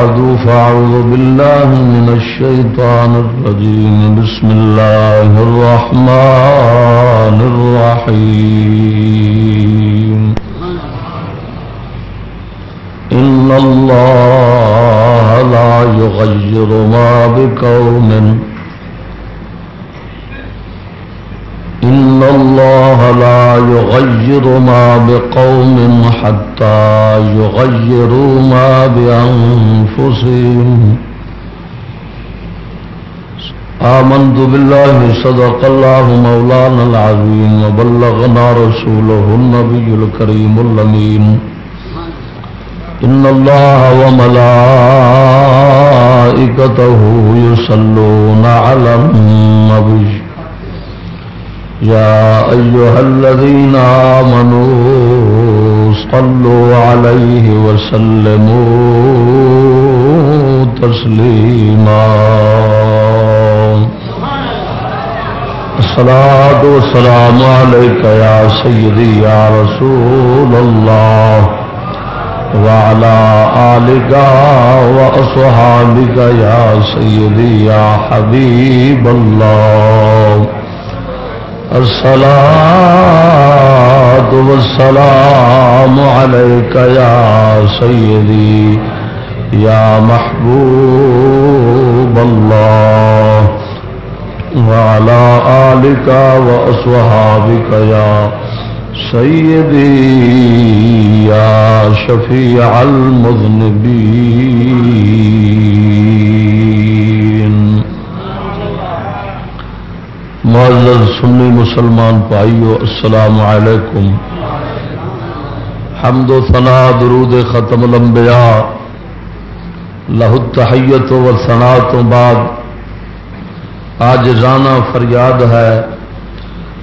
بعد، فأعوذ بالله من الشيطان الرجيم. بسم الله الرحمن الرحيم. إن الله لا يغير ما بقوم. إن الله لا يغير ما بقوم حتى حتى يغيروا ما بأنفسهم. آمنت بالله صدق الله مولانا العظيم وبلغنا رسوله النبي الكريم اللمين إن الله وملائكته يصلون على النبي. يا أيها الذين آمنوا صلوا عليه وسلموا تسليما الصلاة والسلام عليك يا سيدي يا رسول الله وعلى آلك وأصحابك يا سيدي يا حبيب الله. الصلاة والسلام عليك يا سيدي، يا محبوب الله، وعلى آلك وأصحابك يا سيدي، يا شفيع المذنبين. معزز سنی مسلمان پائیو السلام علیکم۔ حمد و ثنا، درود ختم الانبیاء۔ لہ التحیت و ثنا تو بعد۔ آج رانا فریاد ہے۔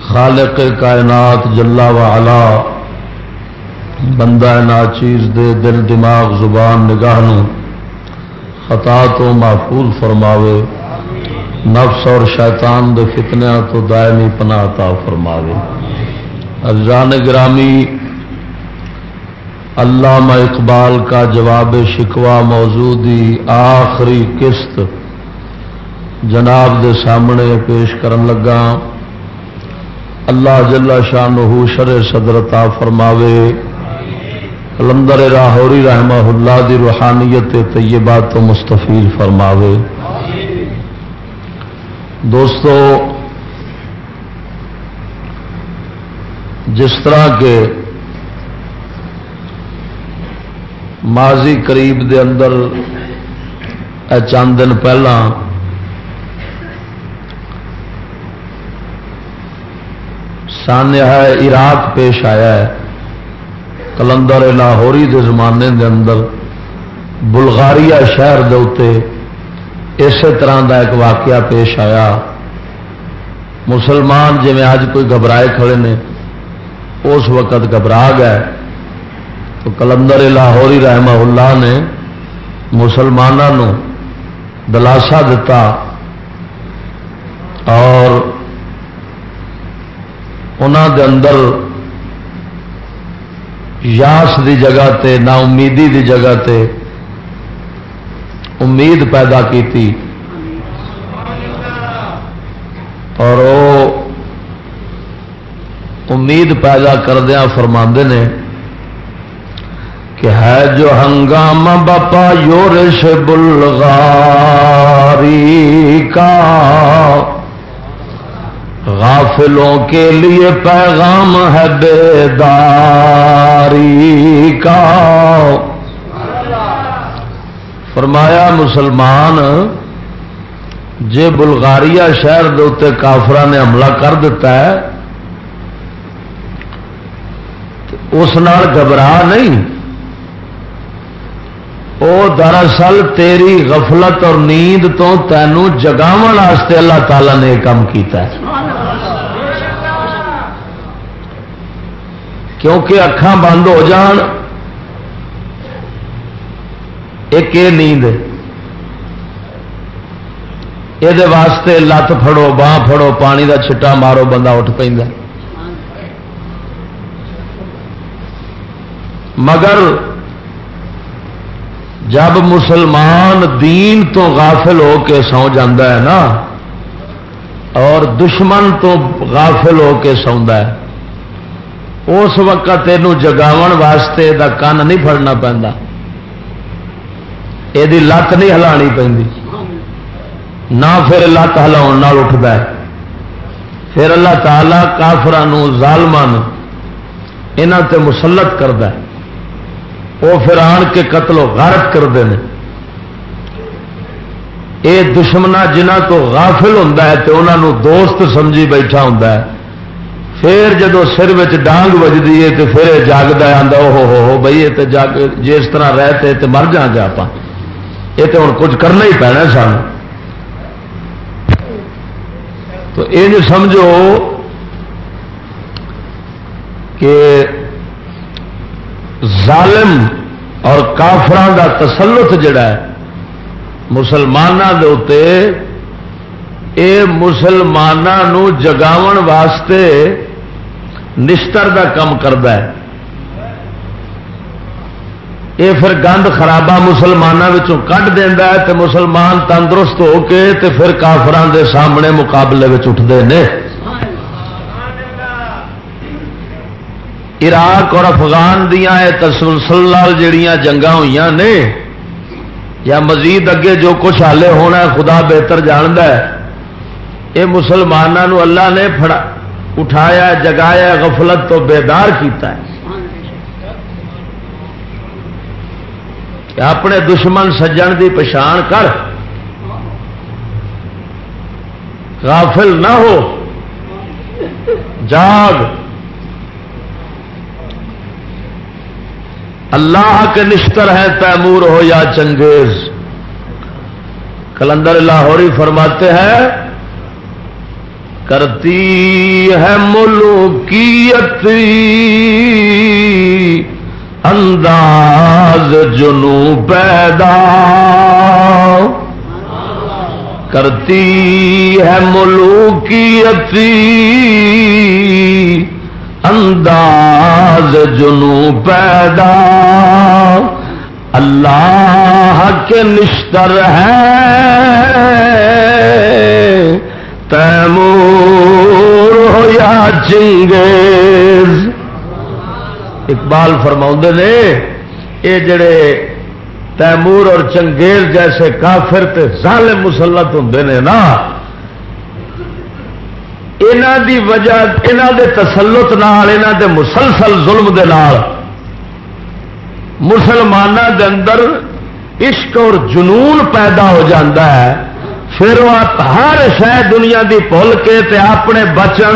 خالق کائنات جلا و علا۔ بندہ ناچیز دے دل، دماغ، زبان، نگاہ نو خطا تو محفوظ فرماوے۔ نفس اور شیطان دے فتنیا تو دائمی پناہ عطا فرماوے۔ ارجان گرامی علامہ اقبال کا جواب شکوا موجودی آخری قسط جناب دے سامنے پیش کرن لگا۔ اللہ جلا شاہ شر صدرتا فرماوے۔ کلندر راہوری رحمہ اللہ دی روحانیت طیبات تو مستفیل فرماوے۔ دوستو، جس طرح کے ماضی قریب دے اندر چند دن پہلا سانیہ ہے عراق پیش آیا ہے، کلندر لاہوری دے زمانے دے اندر بلغاریا شہر دے اتے اسی طرح دا ایک واقعہ پیش آیا۔ مسلمان جی اج کوئی گھبرائے کھڑے نے، اس وقت گھبرا گئے۔ تو کلندر لاہوری رحمہ اللہ نے مسلمانوں دلاسا دتا اور انہوں دے اندر یاس دی جگہ تے نا امیدی دی جگہ تے امید پیدا کی اور وہ امید پیدا کردیا فرما نے کہ ہے جو ہنگامہ بپا یورش بلغاری کا، غافلوں کے لیے پیغام ہے بیداری کا۔ فرمایا مسلمان، جے بلغاریہ شہر دے کافرا نے حملہ کر دیتا ہے اس نال گھبرا نہیں۔ وہ دراصل تیری غفلت اور نیند تو تینوں جگاو اللہ تعالی نے کام کیتا ہے۔ کیونکہ اکھان بند ہو جان ایک یہ نیند یہ واسطے لت فڑو باہ فڑو پانی کا چھٹا مارو، بندہ اٹھ پہ مگر جب مسلمان دین تو غافل ہو کے سو جا نا، اور دشمن تو غافل ہو کے سوندا ہے، اس وقت یہ جگاو واسطے دا کن نہیں فڑنا پہنتا یہ لت نہیں ہلانی پہ نہ پھر لت ہلا اٹھتا ہے۔ پھر اللہ تعالی کافران ظالمان یہاں تے مسلط کرتا ہے۔ وہ پھر آن کے قتل و غارت کرتے ہیں یہ دشمنا جنہ تو غافل ہوں تو انہوں دوست سمجھی بیٹھا ہوں پھر جدو سر ڈانگ بجتی ہے تو پھر جاگتا آتا ہو ہو بھائی یہ جاگ جی اس طرح رہتے تو مر جا گے آپ یہ تو ہوں کچھ کرنا ہی پینا سان تو یہ سمجھو کہ ظالم اور کافران کا تسلط جڑا ہے مسلمانوں کے یہ مسلمانوں جگاو واسطے نشتر کا کام کرتا ہے۔ یہ پھر گند خرابہ مسلمانوں کھ دینا ہے تو مسلمان تندرست ہو کے تے پھر کافران دے سامنے مقابلے اٹھتے ہیں عراق اور افغان دیا تسلسل جڑیاں جنگا ہوئی نے۔ یا مزید اگے جو کچھ حالے ہونا ہے خدا بہتر جاند ہے۔ یہ مسلمانوں اللہ نے پھڑا، اٹھایا، جگایا، غفلت تو بیدار کیتا ہے۔ اپنے دشمن سجن دی پچھان کر۔ غافل نہ ہو۔ جاگ۔ اللہ کے نشتر ہے تیمور ہو یا چنگیز کلندر لاہوری فرماتے ہیں، کرتی ہے ملوکیت انداز جنو پیدا کرتی ہے ملوکیت انداز جنو پیدا اللہ کے نشتر ہے تیمور ہو یا چنگیز اقبال فرما نے یہ جڑے تیمور اور چنگیز جیسے کافر تے ظالم مسلط ہوں نے نا یہاں دی وجہ یہاں دے تسلط نال یہاں دے مسلسل ظلم دے نال مسلمانوں دے اندر عشق اور جنون پیدا ہو جاتا ہے۔ پھر ہر شہ دنیا دی بھول کے تے اپنے بچن،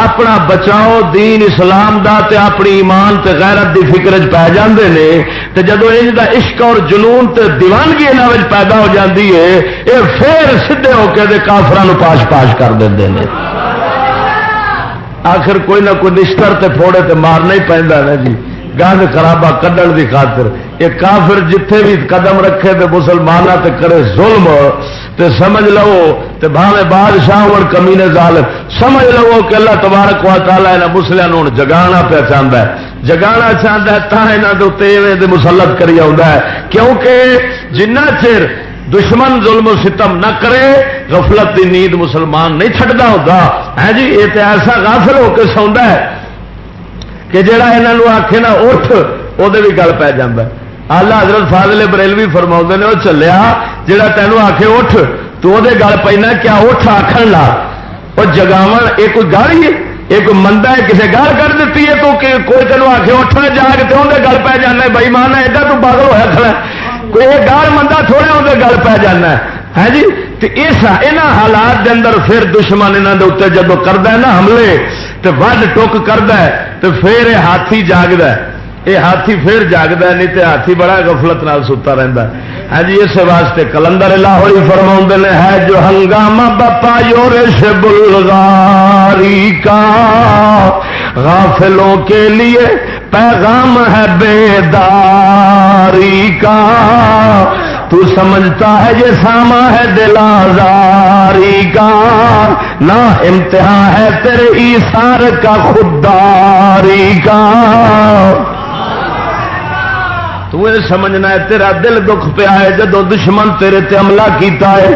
اپنا بچاؤ دین اسلام دا تے اپنی ایمان تے غیرت دی فکر پی جاندے نے۔ تے جدو ان دا عشق اور جنون تے دیوانگی یہاں پیدا ہو جاتی ہے یہ پھر سیدے ہو کے کافران پاش پاش کر دیں آخر کوئی نہ کوئی نشتر تے پھوڑے تے مارنا ہی پہنتا نا جی۔ گند خرابہ کڈن کی خاطر۔ یہ کافر جتھے بھی قدم رکھے تے مسلمانہ تے کرے ظلم تے سمجھ لو تے بھاوے بادشاہ اور کمینے ظالم۔ سمجھ لو کہ اللہ تبارک و تعالی انہاں مسلیاں جگانا پہ چاہتا ہے۔ جگانا چاہتا ہے تا یہاں کے مسلط کری آ کیونکہ جنہ چر دشمن ظلم و ستم نہ کرے، غفلت کی نیند مسلمان نہیں چڑھتا ہوگا ہے ہاں جی یہ تو ایسا غافل ہو کے سوندا ہے کہ جڑا یہاں آخے نا، اٹھ وہ بھی گل پی جا آلہ حضرت فاضل بریلوی فرما نے وہ چلیا جا تینوں آ کے اٹھ، تو وہ گل پینا کیا اٹھ آخر لا۔ وہ جگاو یہ کوئی گاڑی ہے یہ کوئی مندا ہے کسی گال کر دیتی ہے تو کوئی تینوں آ کے اٹھنا جاگ تو اندر گل پی جانا بھائی مان ہے ایڈا تو پاگل ہوا کھڑا کوئی یہ گال مندا تھوڑا اندر گل پی جانا ہے۔ ہاں جی؟ اس حالات کے اندر پھر دشمن یہاں کے اتنے جب کرتا ہے نا حملے تو ود ٹک کرتا ہے تو پھر یہ ہاتھی جاگد یہ ہاتھی پھر جاگتا نہیں تو ہاتھی بڑا گفلت نال ستا رہتا ہاں جی اس واسطے کلندر لاہوری فرما نے، ہے جو ہنگامہ بپا یورش بلغاری کا۔ غافلوں کے لیے پیغام ہے بیداری کا۔ تو سمجھتا ہے یہ ساما ہے دل آزاری کا۔ نہ امتحان ہے تیرے ایسار کا خودداری کا۔ تو یہ سمجھنا ہے تیرا دل دکھ پیا ہے جدو دشمن تیرے تے حملہ کیتا ہے،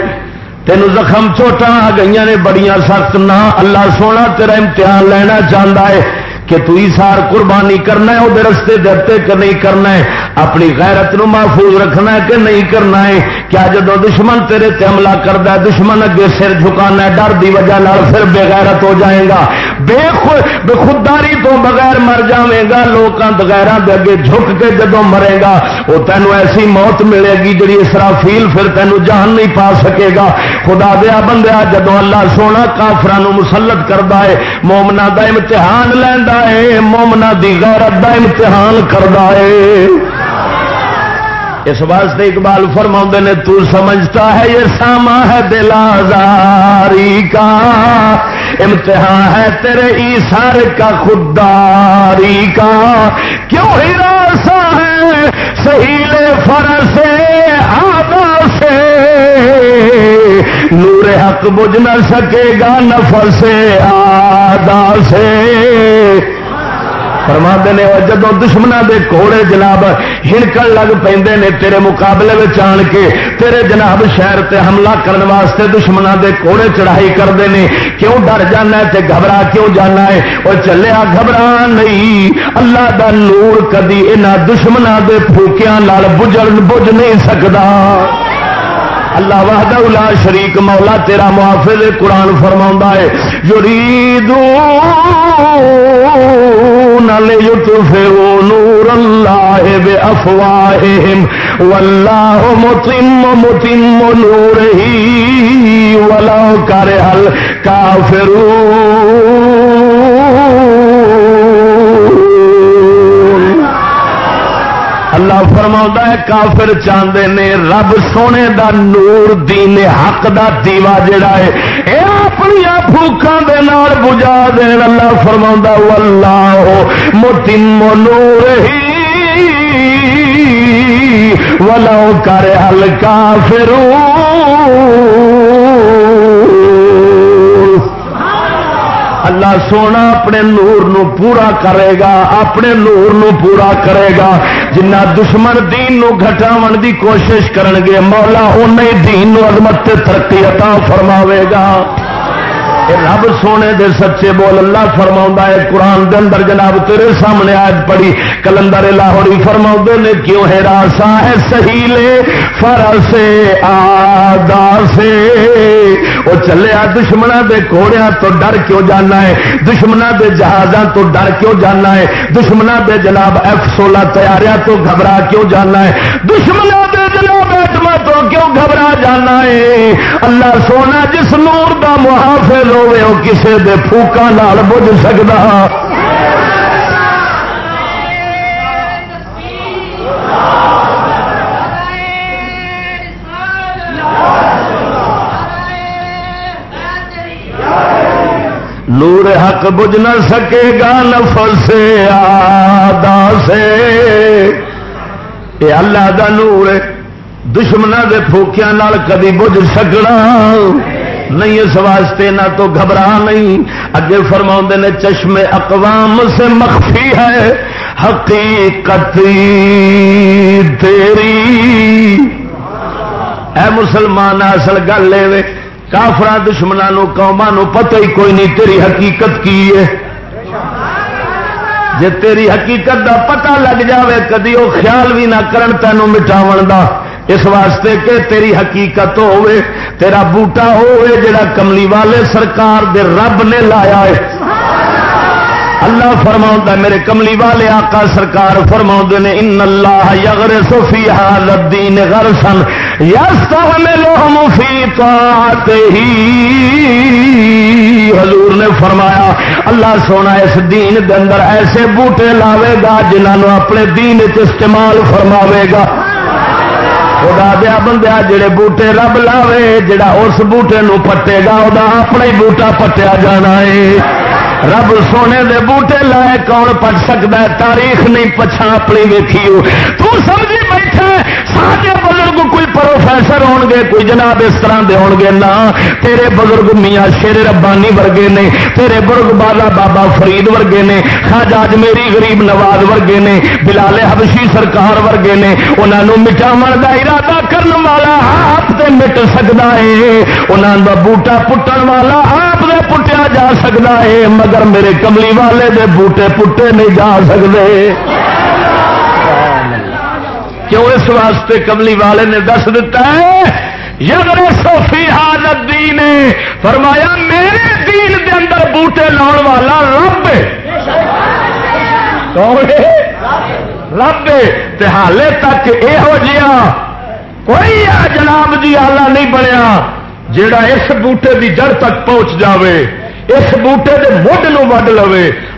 تینوں زخم چوٹا آ گئی نے، بڑیاں سخت نہ۔ اللہ سونا تیرا امتحان لینا چاہتا ہے کہ تو سار قربانی کرنا ہے وہ رستے درتے کہ نہیں کرنا ہے۔ اپنی غیرت نو محفوظ رکھنا ہے کہ نہیں کرنا ہے۔ کیا جب دشمن تیرے تے حملہ کرتا ہے، دشمن اگے سر جھکانا ڈر دی وجہ پھر بے غیرت ہو جائے گا۔ بے بے خودداری تو بغیر مر جائے گا لوگوں بغیر اگے جھک کے جدو مرے گا وہ تینوں ایسی موت ملے گی جی اسرافیل پھر تینوں جان نہیں پا سکے گا۔ خدا دیا بندیا جدو اللہ سونا کافران مسلط کرتا ہے مومنا کا امتحان لینا ہے مومنا کی غیرت کا امتحان کرتا ہے۔ اس واسطے اقبال فرما نے، تو سمجھتا ہے یہ ساما ہے دل کا امتحان ہے تیرے ایسار کا خودداری کا۔ کیوں ہی راسا ہے سہیل فرس آگا سے؟ نور حق بجھ نہ سکے گا نفس آدا سے۔ فرما نے جدو دشمنوں دے کوڑے جناب ہڑکن لگ پہ تیرے مقابلے میں آن کے، تیرے جناب شہر تے حملہ کرنے واسطے دشمنوں دے کوڑے چڑھائی کرتے ہیں کیوں ڈر جانا ہے تے گھبرا کیوں جانا ہے؟ وہ چلیا گھبرا نہیں، اللہ دا نور کدی یہاں دشمنوں دے پھوکیاں لال بجڑ بج نہیں سکتا اللہ وحدہ الا شریک مولا تیرا محافظ قرآن فرما ہے نور اللہ بے افواہ واللہ متم متم نور ہی ولو کر حل کافرون اللہ فرما ہے، کافر چاہتے نے رب سونے دا نور، دین حق دا دیوا جڑا ہے، اے اپنی بھوکا دے نال بجا دے۔ اللہ فرما اللہ متم نور ہی۔ ولو کر ہلکا فرو اللہ سونا اپنے نور نو پورا کرے گا، اپنے نور نو پورا کرے گا۔ جنہ دشمن دین نو گھٹاون دی کوشش کرن گے، مولا انہیں دین نو عظمت ترقی عطا فرماوے گا۔ رب سونے دے سچے بول، اللہ فرما ہے، قرآن دے اندر جناب تیرے سامنے آج پڑی کلندر لاہوری فرما نے، کیوں ہے راسا ہے سہیلے فرسے آدا سے وہ چلیا دشمنا دے کوڑیا تو ڈر کیوں جانا ہے؟ دشمنا دے جہازاں تو ڈر کیوں جانا ہے؟ دشمنا دے جناب ایف سولہ تیاریا تو گھبرا کیوں جانا ہے؟ دشمنا دے جناب ایٹما تو کیوں گھبرا جانا ہے؟ اللہ سونا، جس نور دا محافظ ہوے وہ کسے دے پھوکا بجھ بج سکتا حق بج نہ سکے گا نفس آدا سے۔ اے اللہ دا نور دشمنوں کے پھوکیا کدی بج سکنا۔ نہیں اس واسطے نہ تو گھبرا نہیں۔ اگے فرما نے، چشم اقوام سے مخفی ہے۔ حقیقت تیری۔ اے مسلمان، اصل گل لے کافر دشمنوں قوما پتہ ہی کوئی نہیں تیری حقیقت کی ہے۔ جے تیری حقیقت دا پتہ لگ جاوے، کدی وہ خیال بھی نہ کرن تینوں مٹاو دا۔ اس واسطے کہ تیری حقیقت ہوئے تیرا بوٹا ہوئے جڑا کملی والے سرکار دے رب نے لایا ہے۔ اللہ فرما میرے کملی والے آقا سرکار فرما نے، ان اللہ یغر سفی الدین غرسن یس میں ہی۔ حضور نے فرمایا، اللہ سونا اس دین دے اندر ایسے بوٹے لاوے گا جنہوں اپنے دین استعمال فرماوے گا۔ خدا دیا بندیا جڑے بوٹے رب لاوے، جڑا اس بوٹے نو پٹے گا وہ اپنا ہی بوٹا پٹیا جانا ہے۔ رب سونے دے بوٹے لائے کون پڑ سکتا ہے؟ تاریخ نہیں پچھا اپنی ویکھی تو سمجھی بیٹھے سارے بزرگ کوئی پروفیسر ہون گے، کوئی جناب اس طرح دے ہون گے۔ نہ، تیرے بزرگ میاں شیر ربانی ورگے نے، تیرے برگ بالا بابا فرید ورگے نے خاجا میری غریب نواز ورگے نے، بلال حبشی سرکار ورگے نے۔ انہوں مٹاو کا ارادہ کرنے والا آپ سے مٹ سکتا ہے۔ انہوں کا بوٹا پٹن والا آپ سے پٹیا جا سکتا ہے، مگر میرے کملی والے دے بوٹے پٹے نہیں جا سکتے کیوں اس واسطے کملی والے نے دس دتا ہے یگر سوفی حالت دین فرمایا، میرے دین دے اندر بوٹے لاؤ والا رب رب حالے تک یہو جہا کوئی جناب جی آلہ نہیں بنیا جڑا اس بوٹے دی جڑ تک پہنچ جاوے۔ اس بوٹے کے مڈ نو وڈ لو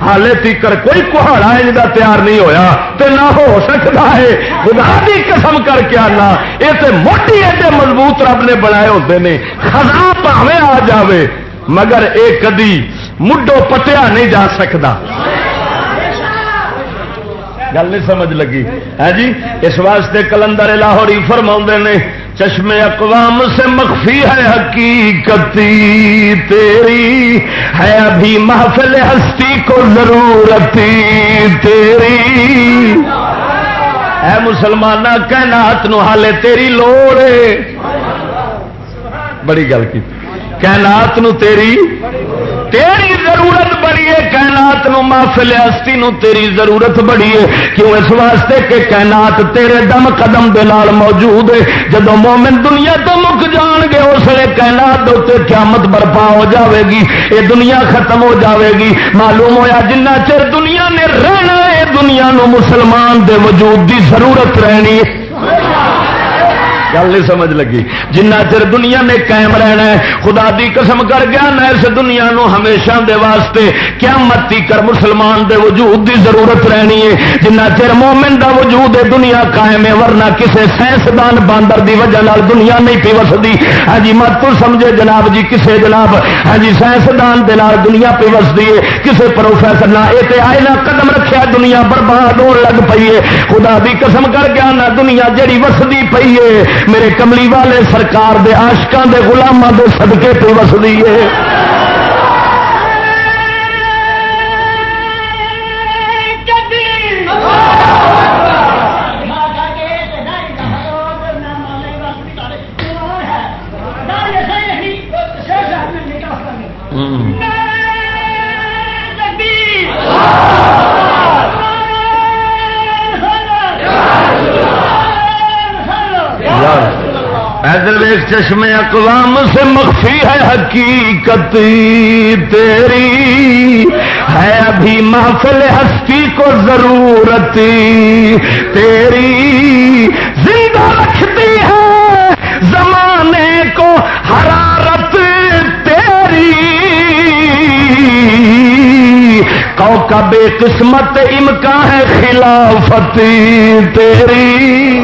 ہالے تیکر کوئی کہاڑا کا تیار نہیں ہویا تو نہ ہو سکتا ہے۔ خدا کی قسم کر کے آنا یہ تو موٹی ایڈے مضبوط رب نے بنائے ہوتے ہیں خزاں پاوے آ جاوے، مگر یہ کدی مڈو پٹیا نہیں جا سکتا گل نہیں سمجھ لگی۔ ہے جی اس واسطے کلندر لاہوری فرما نے چشم اقوام سے مخفی ہے حقیقتی تیری، ہے ابھی محفل ہستی کو ضرورت تیری۔ اے مسلمان کائنات نو حالے تیری لوڑ بڑی گل کی۔ کائنات نو تیری تیری ضرورت بڑی ہے، کائنات نو محفل ہستی نو تیری ضرورت بڑی ہے۔ کیوں اس واسطے کہ کائنات تیرے دم قدم دے نال موجود ہے؟ جدو مومن دنیا تو مک جان گے، اس لیے کائنات دے قیامت برپا ہو جاوے گی، یہ دنیا ختم ہو جاوے گی۔ معلوم ہویا جنہ چر دنیا نے رہنا ہے، دنیا نو مسلمان دے وجود دی ضرورت رہنی ہے۔ گل نہیں سمجھ لگی۔ جنہ چر دنیا نے قائم رہنا ہے، خدا دی قسم کر گیا نہ اس دنیا نو ہمیشہ دے واسطے کیا متی کر مسلمان دے وجود دی ضرورت رہنی ہے۔ جنہ چر مومن دا وجود ہے، دنیا قائم ہے، ورنہ کسے سائنسدان باندر دی وجہ نال دنیا نہیں پی وسدی ہاں جی مت تو سمجھے جناب جی کسے جناب ہاں جی سائنسدان دے نال دنیا پی وسدی ہے، کسے پروفیسر نہ، اے تے آئے نہ قدم رکھیا دنیا برباد ہون لگ پئی ہے۔ خدا دی قسم کر گیا نہ دنیا جڑی وسدی پئی ہے میرے کملی والے سرکار دے آشکان دے گلاموں دے سدکے پہ وسدی ہے چشم اقوام سے مخفی ہے حقیقت تیری۔ ہے ابھی محفل ہستی کو ضرورت تیری۔ زندہ رکھتی ہے زمانے کو حرارت تیری۔ کو کا بے قسمت امکان ہے خلافت تیری۔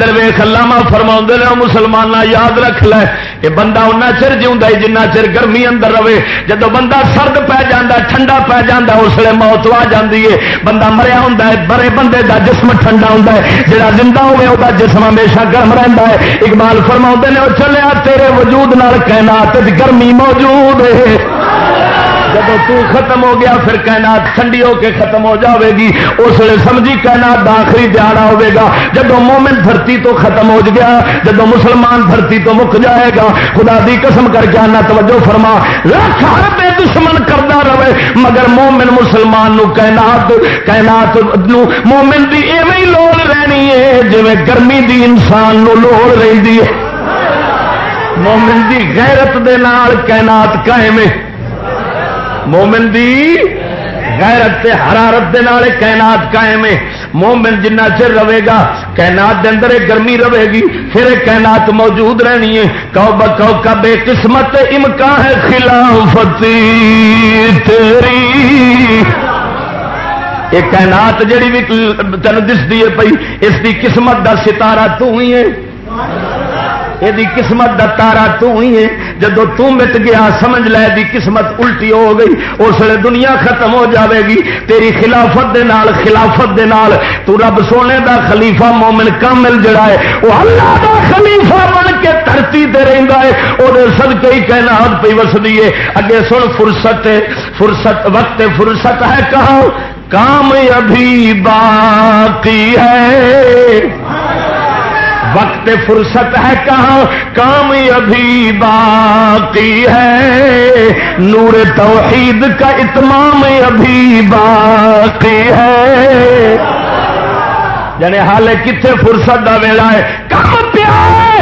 ادھر ویخ لاما فرما نے مسلمان یاد رکھ لے۔ یہ بندہ ان چر جیوا جنہ چر گرمی اندر رہے۔ جدو بندہ سرد پی جا ٹھنڈا پی جا اس لیے موت آ جاتی ہے۔ بندہ مریا ہوں بڑے بندے دا جسم ٹھنڈا ہوں جہاں زندہ ہوئے وہ جسم ہمیشہ گرم رہتا ہے۔ اقبال فرما نے وہ چلیا تیرے وجود نال کہنا گرمی موجود ہے۔ جب تو ختم ہو گیا، پھر کائنات ٹھنڈی ہو کے ختم ہو جاوے گی۔ اس لیے سمجھی کائنات آخری دیہڑا ہوگا جب مومن دھرتی تو ختم ہو گیا جب مسلمان دھرتی تو مک جائے گا، خدا دی قسم کر کے آنا توجہ فرما۔ لاکھ روپے دشمن کرتا رہے، مگر مومن مسلمان نو کائنات کائنات نو مومن دی ایویں لوڑ رہنی ہے جی گرمی دی انسان نو لوڑ رہی ہے۔ مومن دی غیرت دے نال کائنات قائم ہے۔ مومن دی غیرت تے حرارت دے نال کائنات قائم ہے۔ مومن جنہ چر رہے گا، کائنات دے اندر گرمی رہے گی، پھر کائنات موجود رہنی ہے۔ کہ بکو کا بے قسمت، امکان ہے خلافتی تیری۔ یہ کائنات جڑی بھی تین دستی ہے پی اس کی قسمت کا ستارہ تو ہی ہے۔ یہ قسمت کا تارا تھی ہے۔ جب تٹ گیا، سمجھ لے دی قسمت الٹی ہو گئی، اس لیے دنیا ختم ہو جاوے گی، تیری خلافت دے نال، خلافت دے نال، تو رب سونے دا خلیفہ مومن کامل جڑا ہے، وہ اللہ دا خلیفہ بن کے دھرتی تے رہندا ہے وہ سد کئی کہنا ہاتھ پی وسدی ہے۔ اگے سن، فرصت فرصت، وقت فرصت ہے، کہاں؟ کام ابھی باقی ہے۔ وقت فرصت ہے کہاں؟ کام ابھی باقی ہے۔ نور توحید کا اتمام ابھی باقی ہے۔ یعنی حال کتنے فرصت کا ویلا ہے؟ کم پیا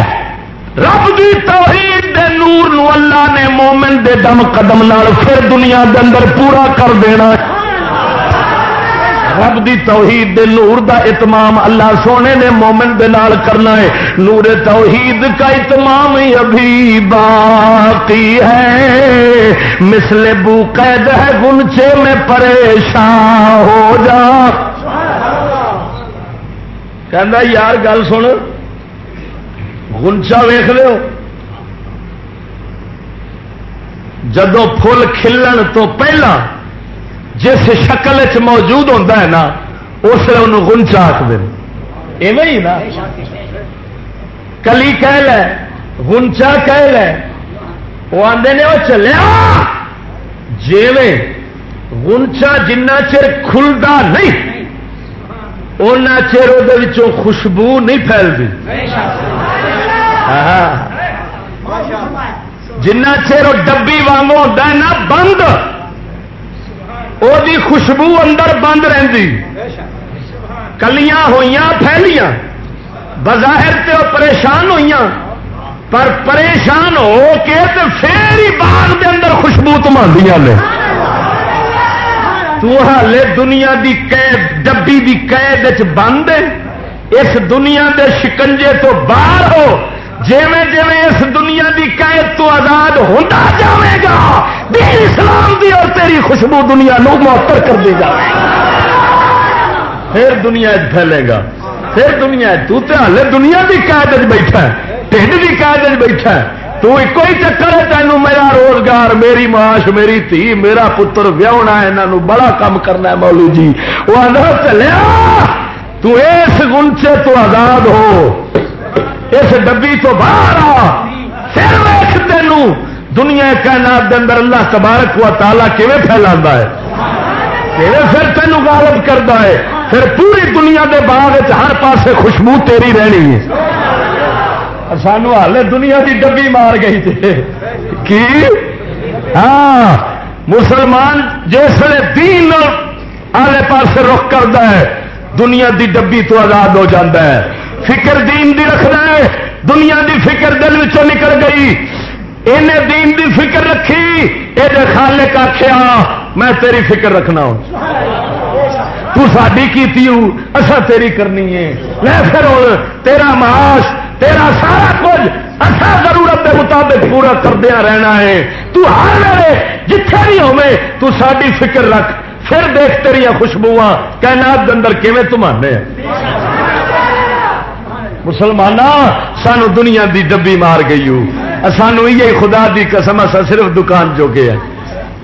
رب دی توحید دے نور نو اللہ نے مومن دے دم قدم نال پھر دنیا دے اندر پورا کر دینا ہے۔ رب دی توحید دے نور دا اتمام اللہ سونے نے مومن دے نال کرنا ہے۔ نور توحید کا اتمام ابھی باقی ہے۔ مسل بو قید ہے گنچے میں پریشان ہو جا۔ کہ یار، گل سن۔ گنچا ویخ لو جدو فل کھلن تو پہلا جس شکل چ موجود ہوتا ہے نا، اس لیے انہوں گنچا آخر ہی نا۔ کلی کہہ لے گنچا کہہ لے۔ وہ آدھے نے وہ چلیا جی گنچا جنہ چر کھلتا نہیں ان چر وہ خوشبو نہیں پھیلتی جنہ چر وہ ڈبی وانگو ہوتا ہے نا، بند۔ وہ خوشبو اندر بند رہی کلیاں ہوئی پھیلیاں بظاہر تے وہ پریشان ہوئی پر پریشان ہو کے تے پھر ہی باغ دے اندر خوشبو تمہیا نے تالے دنیا دی قید ڈبی دی قید بند اس دنیا دے شکنجے تو باہر ہو جیویں جیویں اس دنیا دی قید تو آزاد ہوتا جائے گا، دین اسلام دی اور تیری خوشبو دنیا نو معطر کر دے گا۔ پھر دنیا پھیلے گا۔ پھر دنیا تو ہلے دنیا کی قید بیٹھا ہے، ٹھنڈ کی قید بیٹھا ہے۔ تو ایک ہی چکر ہے تینوں میرا روزگار، میری معاش، میری تھی، میرا پتر ویاونا یہاں بڑا کام کرنا ہے مولو جی۔ وہ چلیا، تو اس گنچے تو آزاد ہو۔ اس ڈبی تو باہر آ. پھر ویس تین دنیا کائنات دے اندر اللہ تبارک ہوا تالا کیون پھیلا ہے؟ پھر تین غالب کرتا ہے؟ پھر پوری دنیا دے باغ ہر پاسے خوشبو تیری رہنی ہے۔ سانو ہال دنیا کی ڈبی مار گئی تھی کی؟ ہاں مسلمان جسے دین آلے پاس رخ کرتا ہے، دنیا دی ڈبی تو آزاد ہو جاتا ہے۔ فکر دین دی رکھنا ہے۔ دنیا دی فکر دل وچوں نکل گئی۔ انہیں دین دی فکر رکھی۔ یہ خالے کا میں تیری فکر رکھنا ہوں۔ تو ساری کی اصا تیری کرنی ہے۔ میں پھر تیرا معاش، تیرا سارا کچھ اصا ضرورت کے مطابق پورا کردیا رہنا ہے۔ تو ہر ویلے جتھے بھی ہوے تو ساری فکر رکھ۔ پھر دیکھ تیری خوشبو کائنات اندر کیون تمہارے مسلمان سانو دنیا دی ڈبی مار گئی سانو یہ خدا دی قسم اصا صرف دکان جوگے ہیں۔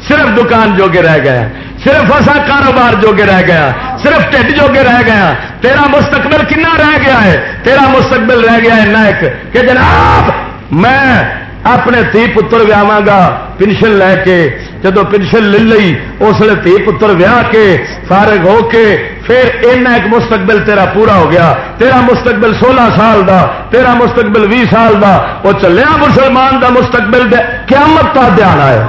صرف دکان جوگے رہ گیا صرف اصا کاروبار جوگے رہ گیا صرف ٹھڈ جوگے رہ گیا تیرا مستقبل کنا رہ گیا ہے؟ تیرا مستقبل رہ گیا ہے نائک۔ کہ جناب، میں اپنے تھی پتر ویاوا گا، پنشن لے کے، جدو پنشن لے لی اس لیے تھی پتر ویا کے، فارغ ہو کے، پھر اینا ایک مستقبل تیرا پورا ہو گیا۔ تیرا مستقبل سولہ سال دا، تیرا مستقبل بھی سال دا۔ وہ چلیا مسلمان دا مستقبل دے، قیامت کا دھیان آیا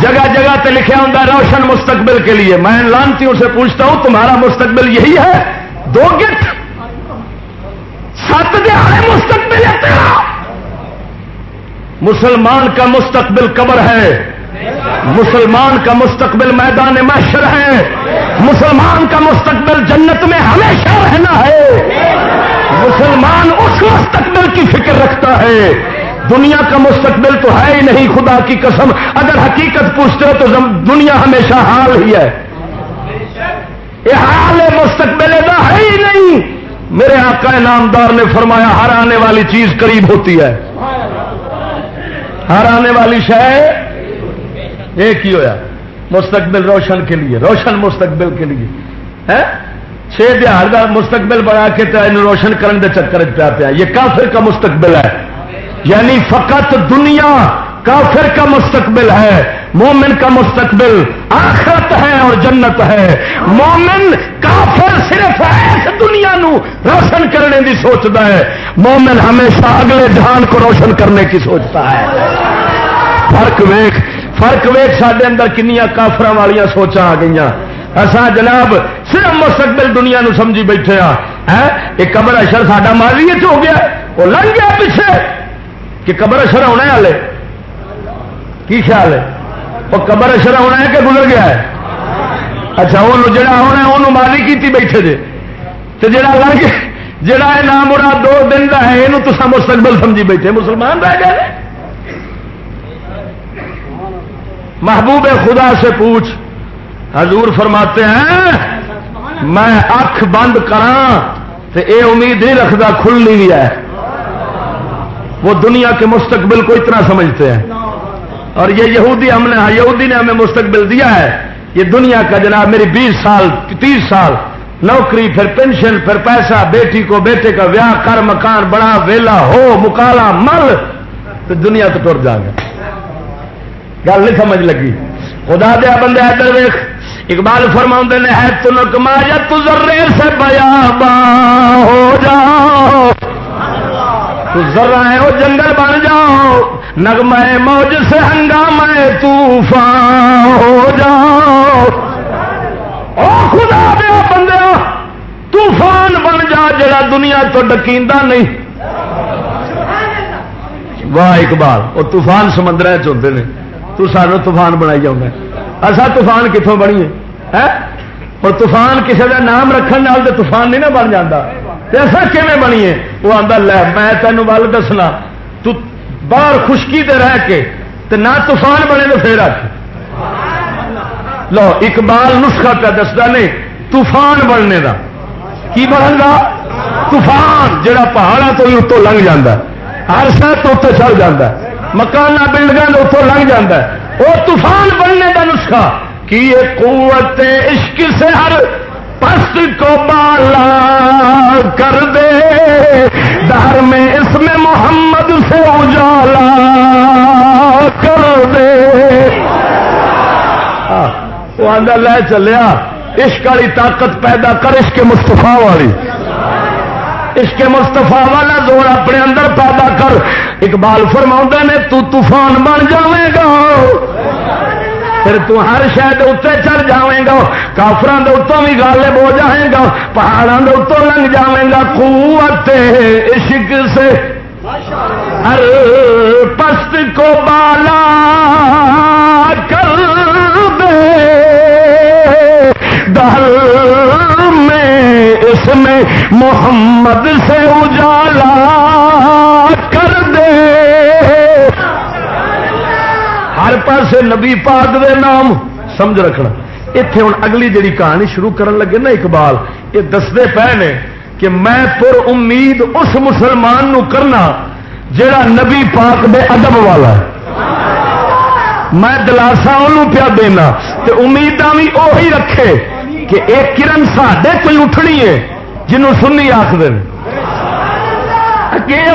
جگہ جگہ پہ لکھا ہوں روشن مستقبل کے لیے۔ میں لانتیوں سے پوچھتا ہوں، تمہارا مستقبل یہی ہے؟ دو گٹ سات دہاڑے مستقبل ہے مسلمان کا مستقبل قبر ہے۔ مسلمان کا مستقبل میدان محشر ہے۔ مسلمان کا مستقبل جنت میں ہمیشہ رہنا ہے۔ مسلمان اس مستقبل کی فکر رکھتا ہے۔ دنیا کا مستقبل تو ہے ہی نہیں، خدا کی قسم۔ اگر حقیقت پوچھتے ہو تو دنیا ہمیشہ حال ہی ہے۔ یہ حال مستقبل کا ہے ہی نہیں۔ میرے آقا نامدار نے فرمایا، ہر آنے والی چیز قریب ہوتی ہے۔ ہر آنے والی شہ ایک ہی ہویا، مستقبل روشن کے لیے، روشن مستقبل کے لیے۔ چھ بہار کا مستقبل بنا کے روشن کرنے کے چکر پیا پیا۔ یہ کافر کا مستقبل ہے یعنی فقط دنیا کافر کا مستقبل ہے۔ مومن کا مستقبل آخرت ہے اور جنت ہے۔ مومن کافر صرف ایس دنیا نو روشن کرنے کی سوچتا ہے۔ مومن ہمیشہ اگلے جہان کو روشن کرنے کی سوچتا ہے۔ فرق ویخ فرق ویخ سڈے اندر کنیا کافر والیا سوچا آ گئی اصا جناب صرف مستقبل دنیا نو سمجھی بیٹھے ہاں یہ قبر اشر ساڈا ماضی ہو گیا۔ وہ لنگ گیا پیچھے۔ کہ قبر اشر ہونا ہے کی خیال ہے؟ وہ قبر اشر ہونا ہے کہ گزر گیا ہے؟ اچھا وہ جڑا ہونا ہے، انہوں مالی کی بیٹھے جے تو جڑا لگ جڑا ہے نام مرا دو دن کا ہے یہ تو مستقبل سمجھی بیٹھے۔ مسلمان رہ گئے محبوب خدا سے پوچھ۔ حضور فرماتے ہیں، میں اکھ بند کرا تو یہ امید نہیں رکھتا کھلنی بھی ہے۔ وہ دنیا کے مستقبل کو اتنا سمجھتے ہیں۔ اور یہ یہودی ہم نے یہودی نے ہمیں مستقبل دیا ہے۔ یہ دنیا کا جناب میری بیس سال، تیس سال نوکری، پھر پینشن، پھر پیسہ، بیٹی کو، بیٹے کا ویاہ کر مکان، بڑا ویلا، ہو، مکالا، مل۔ تو دنیا تو ٹر جا گا۔ گل نہیں سمجھ لگی۔ خدا دیا بندے، ادھر ویخ اقبال فرما نے، ہے تنک مایا تجرے سے بیا ہو جاؤ۔ ذرا ہے وہ جنگل بن جاؤ نغمے موج سے ہنگامہ طوفان ہو جاؤ۔ او خدا دیا بندے، طوفان بن جا، جڑا دنیا تو ڈکیندا نہیں۔ واہ اقبال، وہ طوفان سمندر چاہتے ہیں تو سانو طوفان بنائی جاؤں اصا طوفان کتوں بنی ہے اور طوفان کسی کا نام رکھنے تو طوفان نہیں نہ بن جاتا ایسا کیون بنیے وہ آتا لے، میں تینوں ول دسنا۔ تو باہر خشکی دے رہ کے تے نہ طوفان بنے تو پھر آ لو، اقبال نسخہ پہ دستا نہیں، طوفان بننے کا کی بن گا طوفان جہا پہاڑا تو ہی اتوں لنگ جا ہر شہر تو اتنے چل جا مکان بلڈنگ اتوں لنگ جا وہ طوفان بننے کا نسخہ۔ کی یہ قوت عشق سے ہر پس کو بالا کر دے۔ در میں اس میں محمد سے اجالا کر دے۔ وہ آدھا لے چلیا۔ عشق والی طاقت پیدا کر، عشق مستفا والی۔ عشق مستفا والا زور اپنے اندر پیدا کر۔ اقبال فرما نے، تو طوفان بن جائے گا۔ پھر تو ہر شاید اتنے چڑھ جائے گا کافران اتوں بھی غالب ہو جائے گا پہاڑوں کے اتوں لنگ جائے گا، قوت عشق سے۔ ہر پست کو بالا کر دے۔ دل میں، اس میں محمد سے اجالا کر دے۔ ہر پاسے نبی پاک دے نام سمجھ رکھنا۔ اتے ہوں اگلی جڑی کہانی شروع کرن لگے نا اقبال، یہ دستے پے نے کہ میں پر امید اس مسلمان نو کرنا جڑا نبی پاک دے ادب والا ہے۔ میں دلاسا انہوں پیا دینا، تے امیداں بھی وہی رکھے کہ ایک کرن ساڈے کوئی اٹھنی ہے جنوں سنی آخر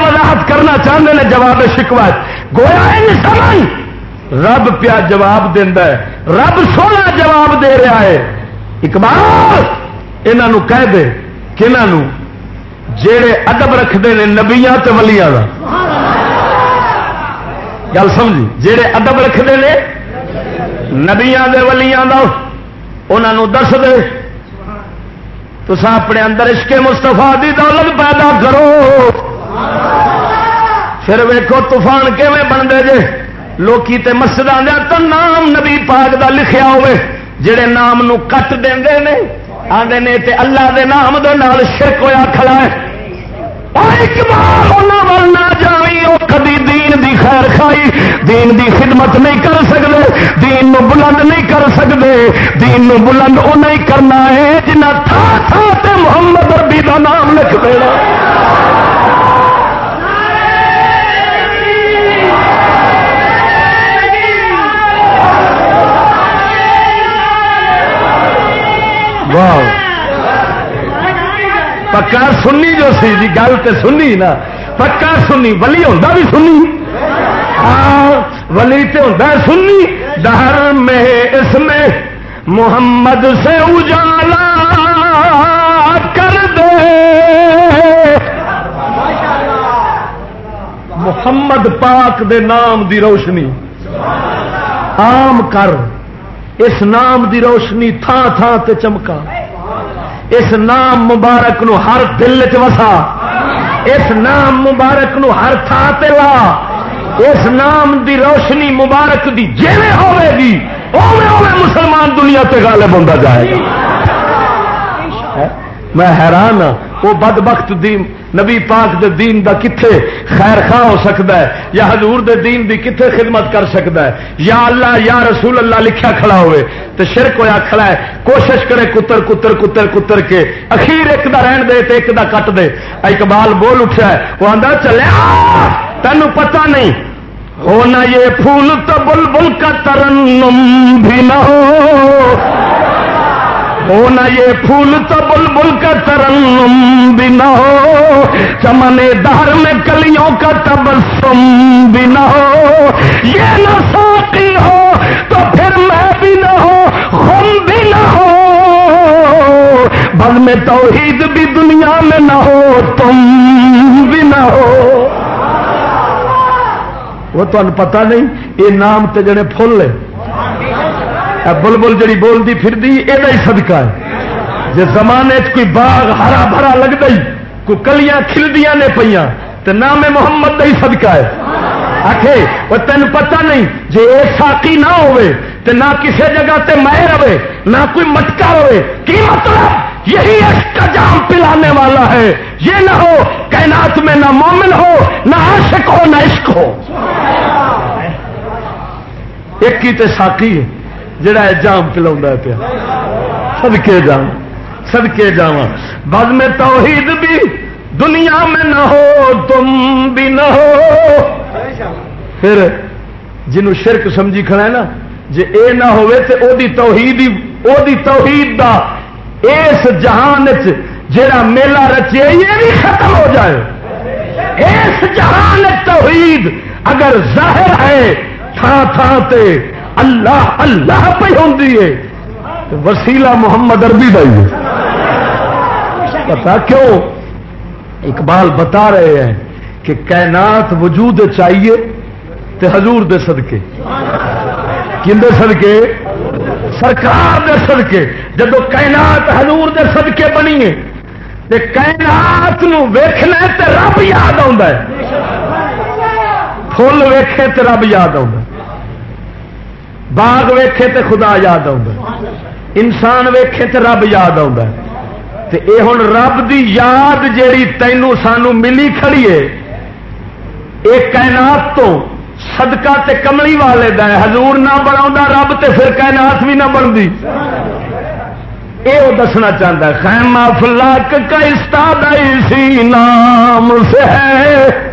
وضاحت کرنا چاہتے ہیں جواب شکوت گویا سمجھ رب پیا جواب دینا ہے۔ رب سونا جواب دے رہا ہے۔ اقبال یہ کہہ دے کہ جڑے ادب رکھتے ہیں نبیا تو ولیا گل سمجھی؟ جہے ادب رکھتے ہیں نبیا ولیاں دا انہوں دس دے۔ تو اپنے اندر عشق مستفا دی دولت پیدا کرو۔ پھر ویکو طوفان کیون بنتے جے؟ لوکی تے مسجد تو نام نبی پاک دا لکھیا ہوئے، جڑے نام نو کٹ دے نے۔ آدھے نے تے اللہ دے نام دے نال شرک ہویا، کھڑا ہے۔ کدی دین دی خیر خائی دین دی خدمت نہیں کر سکتے دین نو بلند نہیں کر سکتے دین نو بلند وہ نہیں کرنا ہے جنہ تھا تھا تے محمد اربی کا نام لکھ دینا۔ واہ. پکا سنی جو سی جی گل تو سنی نا۔ پکا سنی، ولی ہوتا بھی سنی۔ ہاں ولی تو ہوتا سنی۔ دہر میں اس میں محمد سے اجالا کر دے۔ محمد پاک دے نام دی روشنی۔ عام کر۔ اس نام دی روشنی تھان تھان تے چمکا۔ اس نام مبارک نو ہر دل چ وسا۔ اس نام مبارک نو ہر تھان لا۔ اس نام دی روشنی مبارک دی جیویں ہوے گی اوے اوے مسلمان دنیا تے غالب ہوندا جائے گا۔ میں حیران ہاں۔ وہ بد بخت دین، نبی پاک دے دین دا کتھے خیر خواہ ہو سکتا ہے، یا حضور دے دین دی کتھے خدمت کر سکتا ہے، یا اللہ، یا رسول اللہ لکھا کھڑا ہوئے تو شرک ہویا کھڑا ہے، کوشش کرے کتر کتر کتر کتر کے اخیر ایک دا رہن دے تے ایک دا کٹ دے۔ اقبال بول اٹھا ہے، وہ آدھا چلے تینوں پتہ نہیں۔ ہونا یہ پھول تو بل بل کا ترنم بھی نہ ہو۔ ہونا یہ پھول تو بل بل کا ترنم بھی نہ ہو۔ چمنے دار میں کلیوں کا تبسم بھی نہ ہو۔ یہ نہ ساقی ہو تو پھر میں بھی نہ ہو خم بھی نہ ہو۔ بل میں توحید بھی دنیا میں نہ ہو، تم بھی نہ ہو۔ وہ تمہیں پتا نہیں، یہ نام تے جڑے فل ہے بلبل جڑی بولتی پھر یہ سدکا ہے۔ جی زمانے کوئی باغ ہرا بھرا لگتا ہی کوئی کلیاں کھلدیاں نے پہ تو نام محمد ہی سدکا ہے۔ آخے وہ تین پتہ نہیں جی یہ ساقی نہ ہوئے تو نہ کسی جگہ تے مہ رہے نہ کوئی مٹکا رہے کی مطلب؟ یہی عشق کا جام پلانے والا ہے۔ یہ نہ ہو، کائنات میں نہ مومن ہو، نہ عاشق ہو، نہ عشق ہو۔ ایک ہی تے ساقی ہے۔ جڑا ہے جام پلا پیا۔ سدکے جا سدکے جا بد میں توحید بھی دنیا میں نہ ہو، تم بھی نہ ہو۔ پھر جنوں شرک سمجھی کھڑا ہے نا جی اے نہ ہوئے تو او دی توحید او دی توحید دا اس جہان جڑا میلہ رچے، یہ بھی ختم ہو جائے۔ اس جہان توحید اگر ظاہر ہے تھان تھان تے اللہ اللہ پہ ہوں وسیلہ محمد اربی ہے۔ پتا کیوں؟ اقبال بتا رہے ہیں کہ کائنات وجود چاہیے تے حضور دے صدقے۔ کندے صدقے؟ سرکار دے صدقے۔ جب کائنات حضور دے صدقے بنی ہے تے کائنات نو ویکھنا تے رب یاد آ فل ویکھے تے رب یاد آ باغ ویکھے تے خدا یاد آ انسان ویکھے تے رب یاد تے اے ہوں رب دی یاد جیڑی تینوں سانو ملی کھڑی ہے یہ کائنات تو صدقہ تے کملی والے دا ہے۔ حضور نہ بنا رب تے پھر کائنات بھی نہ بنتی۔ یہ وہ دسنا چاہتا ہے، خیمہ فلاک کا استاد اسی نام سے ہے۔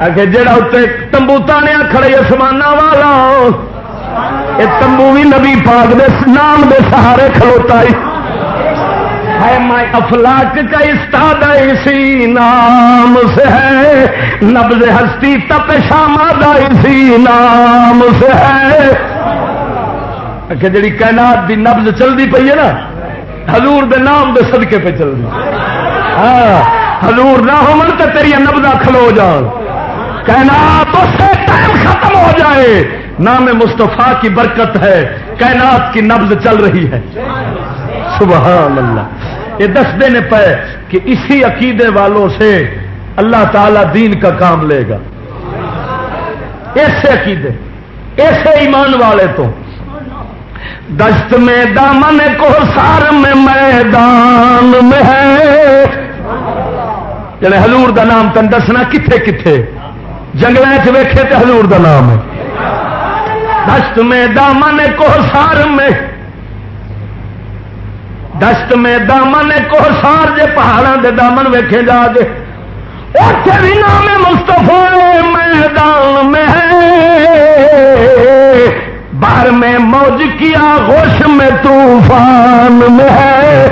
جڑا اتنے تمبو تانیا کھڑے آسمان والا، یہ تمبو بھی نبی پاک دے نام دے سہارے کھلوتا ہے۔ میں کا استاد اسی نام سے ہے۔ نبز ہستی تپ شام اسی نام سے ہے۔ کہ جڑی کائنات دی نبز چلتی پی ہے نا، حضور دے نام دے صدقے پہ چل رہی ہاں حضور نہ ہو تو تیریا نبزہ کھلو جان۔ کہنا تو ٹائم ختم ہو جائے۔ نام مصطفیٰ کی برکت ہے۔ کائنات کی نبز چل رہی ہے۔ سبحان اللہ۔ یہ دس دینے پہ کہ اسی عقیدے والوں سے اللہ تعالی دین کا کام لے گا۔ ایسے عقیدے، ایسے ایمان والے تو۔ دست میں دامن کو سار میں میدان میں ہے۔ جڑے ہلور دا نام تن دسنا کتنے کتنے جنگل ویکھے تو ہلور دا نام ہے۔ دست میں دامن کوسار میں۔ دست میں دامن کوسار جے پہاڑوں دے دامن ویکھے جا دے۔ اتے بھی نام مستفا میدان میں۔ بار میں موج کیا ہوش میں طوفان میں۔ ہے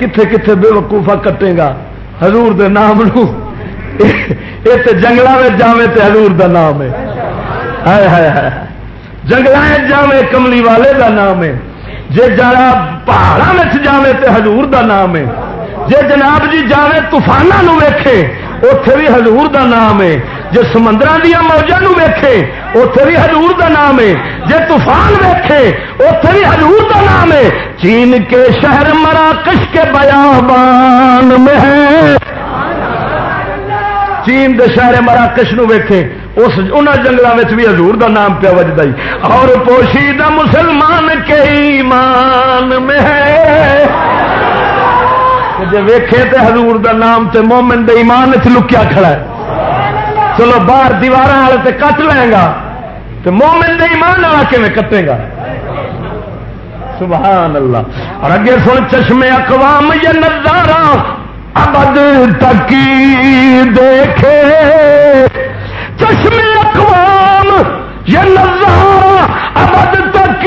کتنے کتنے بے وقوفا کٹے گا۔ حضور دے نام نو۔ یہ جنگل میں جاوے تے حضور دا نام ہے۔ جنگل جاوے کملی والے دا نام ہے۔ جے جا پہاڑوں میں جاوے تے حضور دا نام ہے۔ جے جناب جی جاوے طوفانوں ویکھے اتے بھی حضور دا نام ہے۔ جی سمندر دیا موجوں ویکھے اتے بھی حضور دا نام ہے۔ جی طوفان ویکھے اتے بھی حضور دا نام ہے۔ چین کے شہر مراکش کے بیابان میں ہے۔ چین دے شہر مراکش نو ویکھے، اس ان جنگلوں بھی حضور دا نام پیا وجد اور پوشیدہ مسلمان کے ایمان میں ہے۔ جی ویکھے تے حضور دا نام تے مومن دے ایمان چ لکیا کھڑا ہے۔ چلو باہر دیوار والے تے کٹ لے گا تو مومن دے ایمان والا کیون کٹے گا؟ سبحان اللہ۔ اور اگے سن چشمے اقوام یہ نظارہ ابد تک دیکھے۔ چشمے اقوام، یہ نظارہ ابد تک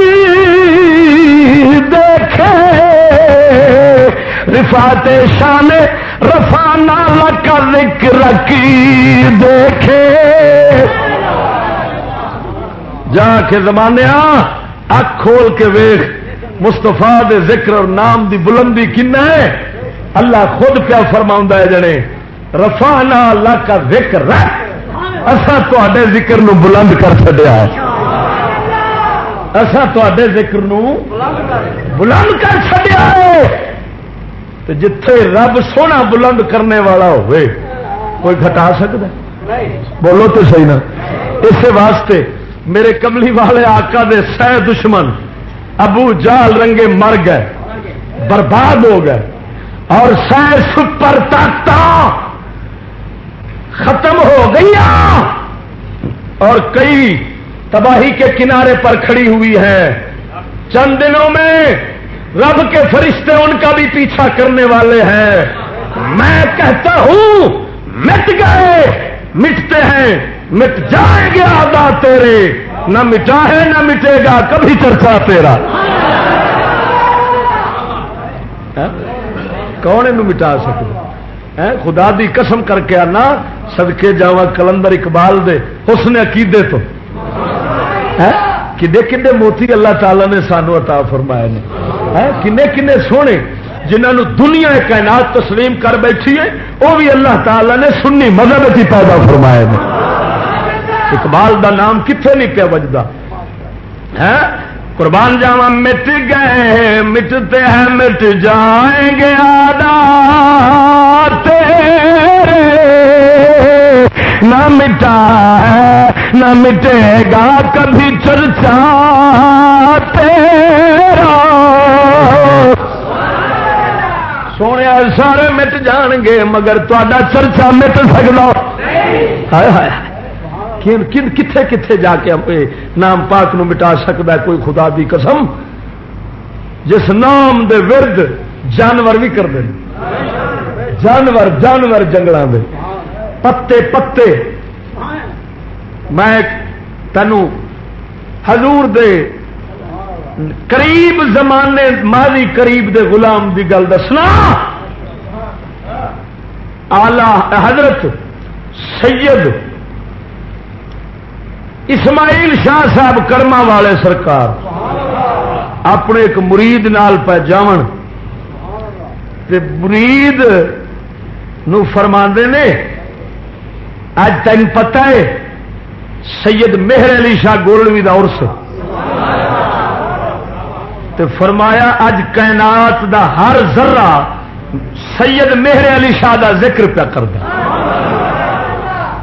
دیکھے۔ رفات شان رفانا کا ذکر کی دیکھے۔ جا کے زمانے اک کھول کے ویخ مستفا دے ذکر اور نام دی بلندی کن ہے؟ اللہ خود پیا فرما ہے جڑے رفانا اللہ کا ذکر. اصا تے ذکر نو بلند کر چڑیا اصا تے ذکر نو بلند کر چڑیا ہے جتھے رب سونا بلند کرنے والا ہوئے، کوئی گھٹا سکتا بولو تو صحیح نا۔ اس واسطے میرے کملی والے آقا دے سہ دشمن ابو جال رنگے مر گئے، برباد ہو گئے۔ اور سہ سپر طاقت ختم ہو گئی اور کئی تباہی کے کنارے پر کھڑی ہوئی ہے چند دنوں میں رب کے فرشتے ان کا بھی پیچھا کرنے والے ہیں۔ میں کہتا ہوں، مٹ گئے، مٹتے ہیں، مٹ جائیں گے آدھا تیرے۔ نہ مٹا ہے، نہ مٹے گا، کبھی چرچا تیرا ہاں؟ کون یہ مٹا سکتا خدا دی قسم کر کے آنا سدکے جا کلندر اقبال دے اس نے عقیدے تو۔ ہاں؟ کدے کدے موتی اللہ تعالی نے سانو عطا فرمائے نے۔ کنے کنے سونے جنہوں دنیا کائنات تسلیم کر بیٹھی ہے وہ بھی اللہ تعالی نے سنی مذہب ہی پیدا فرمایا اقبال دا نام کتنے نہیں پیا بجتا ہے قربان جاوا مٹ گئے، مٹتے ہیں، مٹ جائیں گے آدھا تیرے۔ نہ مٹا ہے، نہ مٹے گا کبھی چرچا تیرا۔ سونے سارے مٹ جان گے، مگر تا چرچا مٹ سکتا کتنے کتنے جا کے نام پاک نو مٹا سکتا ہے؟ کوئی خدا دی قسم؟ جس نام دے ورد جانور بھی کر دیں جانور جانور جنگل دے۔ پتے پتے۔ میں تینوں حضور دے قریب زمانے ماضی قریب دے غلام دی گل دسنا۔ آلہ حضرت سید اسماعیل شاہ صاحب کرما والے سرکار، اپنے ایک مرید نال پہ جاون، تے مرید نو فرما نے اج تین پتہ ہے، سید مہر علی شاہ گولوی کا ارس فرمایا اج کائنات دا ہر ذرہ سید مہر علی شاہ دا ذکر پیا کر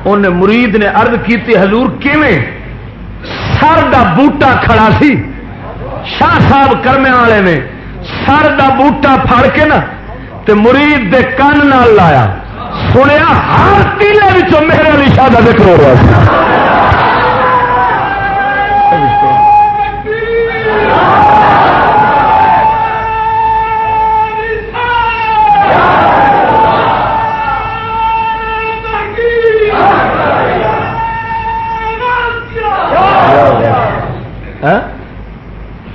ان مرید نے ارد کی حضور کیویں سر دا بوٹا کھڑا سی شاہ صاحب کرمے والے نے سر دا بوٹا پھڑ کے نا تے مرید دے کن نال لایا سنیا ہر قلعے میرے علی شاہ کا ذکر ہو رہا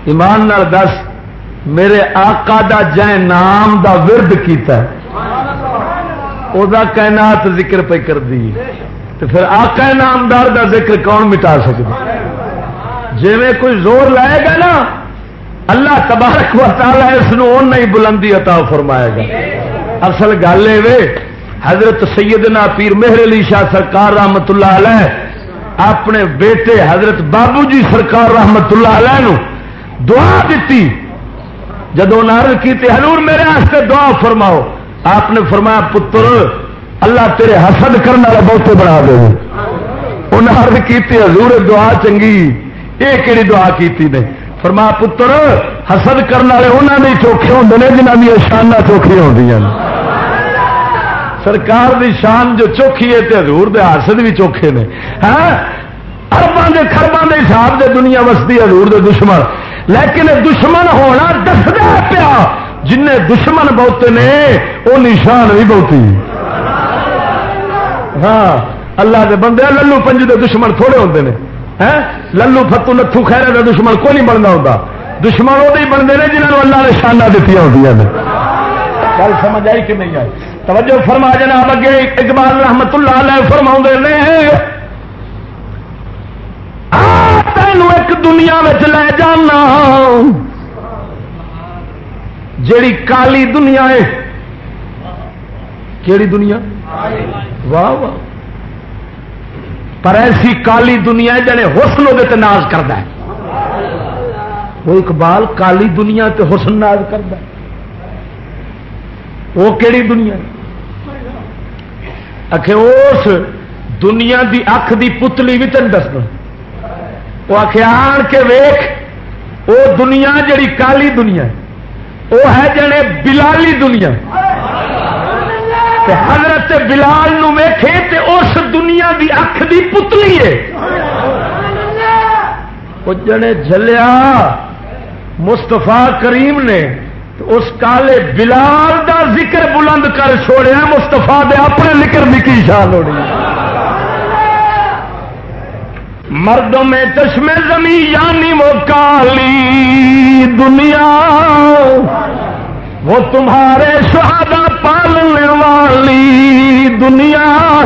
ایمان نال دس، میرے آقا دا جائے نام دا ورد کیتا ہے۔ او دا کائنات ذکر پہ کر دی۔ تو پھر آقا نامدار دا ذکر کون مٹا سکتا؟ جی میں کوئی زور لائے گا نا، اللہ تبارک و تعالی اس اون نہیں بلندی عطا فرمائے گا۔ اصل گل یہ حضرت سیدنا پیر مہر علی شاہ سرکار رحمت اللہ علیہ، اپنے بیٹے حضرت بابو جی سرکار رحمت اللہ علیہ نو دعا دیتی۔ جدو نارد کی حضور میرے ہاستے دعا فرماؤ۔ آپ نے فرمایا، پتر، اللہ تیرے حسد کرنے والا بہتے بنا دے۔ انہیں عرض کی حضور دعا چنگی۔ یہ کہڑی دعا کی نے؟ فرمایا، پتر، حسد کرنے والے انہوں نے چوکھے ہوں نے جنہوں دیا شانہ چوکھیا ہوں سرکار دی شان جو چوکھی ہے تو حضور دے حسد بھی چوکھے نے۔ ہاں؟ ارباں دے خرباں دے حساب دے دنیا وستی حضور دے دشمن۔ لیکن دشمن ہونا دستا پیا۔ جن دشمن بہتے نے وہ نشان بھی بہتی۔ ہاں اللہ دے بندے للو پنج دے دشمن تھوڑے ہوتے ہیں؟ للو فتو نتھو خیر کا دشمن کوئی نہیں بنتا ہوتا دشمن وہ بنتے ہیں جنہوں اللہ نے شانہ دیتی ہوتی ہیں گل سمجھ آئی کہ نہیں آئی؟ توجہ فرما جناب، اگے اقبال رحمت اللہ علیہ فرما نے۔ تین ایک دنیا لے جانا جیڑی کالی دنیا ہے کیڑی دنیا واہ واہ پر ایسی کالی دنیا جڑے حسن وہ ناز کرتا ہے وہ اقبال کالی دنیا تے حسن ناز کرتا ہے وہ کیڑی دنیا آخ اس دنیا دی اکھ دی پتلی بھی تین دس دوں وہ آن کے ویخ وہ دنیا جڑی کالی دنیا وہ ہے جنے بلالی دنیا حضرت بلال نو ویکھے تے اس دنیا دی اکھ دی پتلی ہے۔ وہ جنے جلیا مستفا کریم نے اس کالے بلال دا ذکر بلند کر چھوڑیا مستفا دے اپنے لکر مکی شان ہونی مردوں میں چشمے زمین یعنی وہ کالی دنیا۔ وہ تمہارے شہادہ پالنے والی دنیا۔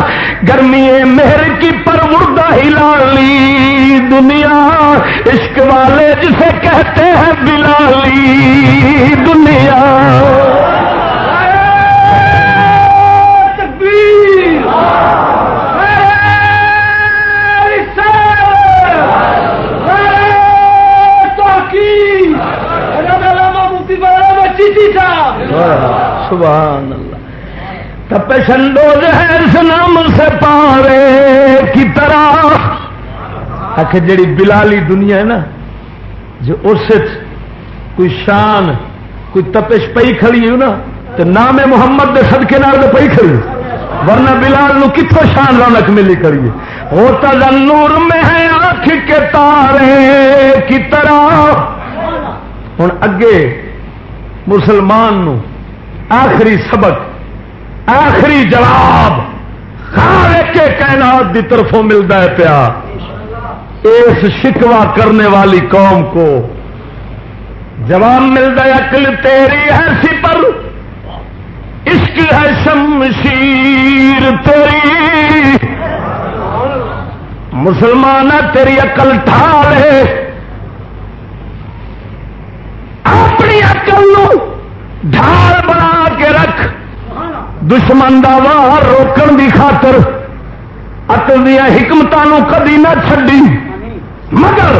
گرمی مہر کی پروردہ ہلالی دنیا۔ عشق والے جسے کہتے ہیں بلالی دنیا۔ تپشندوز ہے اس نام سے پارے کی طرح۔ آخ جڑی بلالی دنیا ہے نا، جو اس کوئی شان، کوئی تپش پئی کھڑی ہے نا، تو نام محمد دے صدقے نال پئی کھڑی ورنہ بلال نو کتوں شان رونق ملی کریے ہوتا نور میں ہے آنکھ کے تارے کی طرح۔ ہوں اگے مسلمان نو آخری سبق آخری جواب کے کائنات کی طرفوں ملتا ہے پیا۔ اس شکوا کرنے والی قوم کو جواب ملتا ہے اکل تیری ہے پر اس کی ہے شمشیر تیری۔ مسلمان تیری عقل ٹھال ہے۔ دشمن دا وار روکن دی خاطر دیا حکمتوں کدی نہ چڈی مگر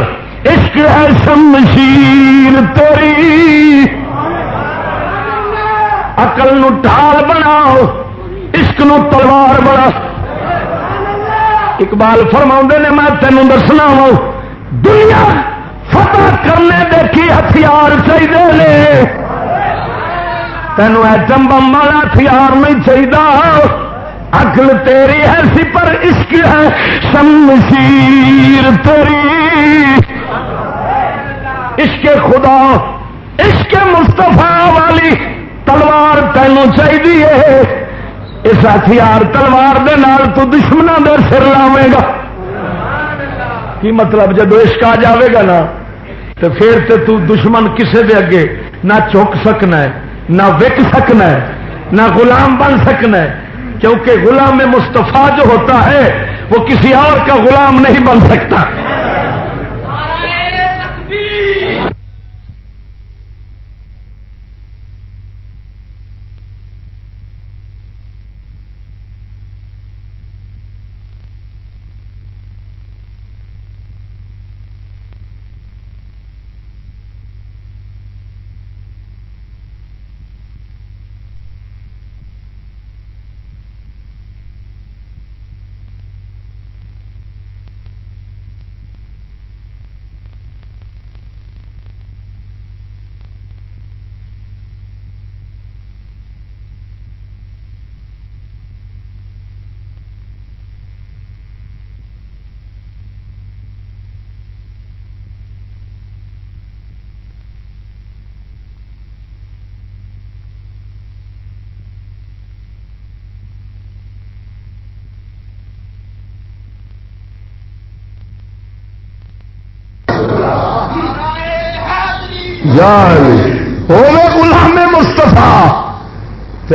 عشق ہے شمشیر تیری اقل ٹال بناؤ عشق نو تلوار بنا اقبال فرما نے میں تینوں دسنا وا دنیا فتح کرنے دے کی ہتھیار چاہیے تینوں ایٹم بم والا ہتھیار نہیں چاہیے اکل تیری ہے سی پر عشق ہے شمشیر تیری۔ عشق خدا، عشق مستفا والی تلوار تینوں چاہیے اس ہتھیار تلوار دے نال تو دشمنوں دے سر لاوے گا۔ کی مطلب جب عشق آ جاوے گا نا تو پھر تے تو دشمن کسے دے اگے نہ چک سکنا ہے۔ نہ وک سکنا ہے، نہ غلام بن سکنا ہے۔ کیونکہ غلام مصطفیٰ جو ہوتا ہے، وہ کسی اور کا غلام نہیں بن سکتا۔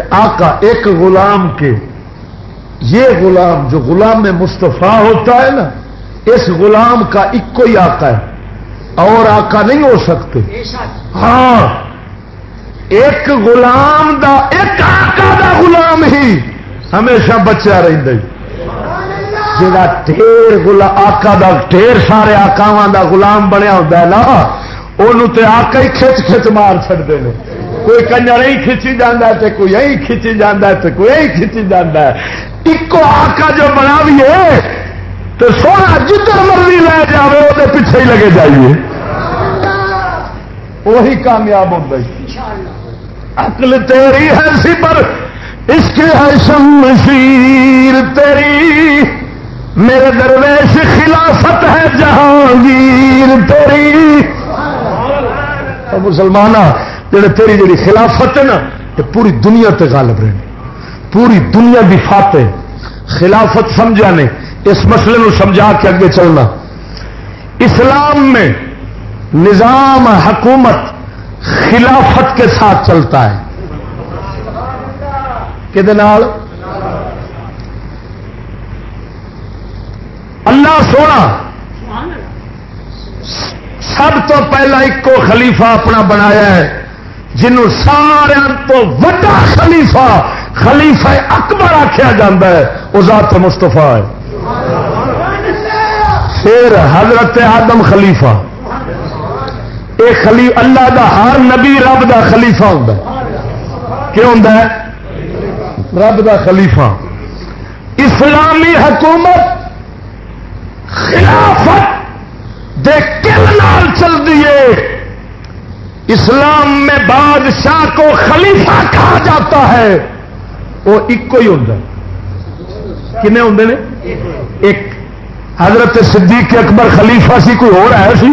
آقا ایک غلام کے یہ غلام جو غلام مستفا ہوتا ہے نا اس غلام کا ایک ہی آقا ہے اور آقا نہیں ہو سکتے۔ ہاں ایک غلام دا ایک آقا دا غلام ہی ہمیشہ بچا رہتا جا ڈھیر گلا آقا دا ڈھیر سارے آکاواں دا غلام بنیا ہوتا ہے نا وہ آکا ہی کھچ کھچ مار چڑتے ہیں کوئی کنجر ہی کھچی جانا ہے کوئی یہی کھچی جانا ہے کوئی یہی کھچی جانا ہے۔ ایک آکا جو بنا بھی ہے تو سونا جدھر مرضی لے جائے وہ پیچھے ہی لگے جائیے۔ وہی کامیاب ہو گئی عقل تیری ہے سی پر اس کے ہے شمشیر تیری۔ میرے درویش خلافت ہے جہانگیر تیری۔ مسلمان جڑے تیری جڑی خلافت ہے نا، یہ پوری دنیا تے غالب رہے پوری دنیا بھی فاتح۔ خلافت سمجھا نے، اس مسئلے نو سمجھا کے اگے چلنا۔ اسلام میں نظام حکومت خلافت کے ساتھ چلتا ہے۔ کہ اللہ سونا، سب تو پہلا ایک کو خلیفہ اپنا بنایا ہے۔ جنہوں سارا تو وڈا خلیفہ خلیفہ اکبر آخیا جا ہے، وہ ذات مستفا ہے۔ پھر حضرت آدم خلیفہ۔ یہ خلی، اللہ دا ہر نبی رب دا خلیفہ ہوں کیوں ہوں رب دا خلیفہ۔ اسلامی حکومت خلافت دے کل نال چل دیے اسلام میں بادشاہ کو خلیفہ کہا جاتا ہے۔ وہ ایک ہی ہوں کنے ہوں نے؟ ایک۔ حضرت صدیق اکبر خلیفہ سی، کوئی اور ہے سی؟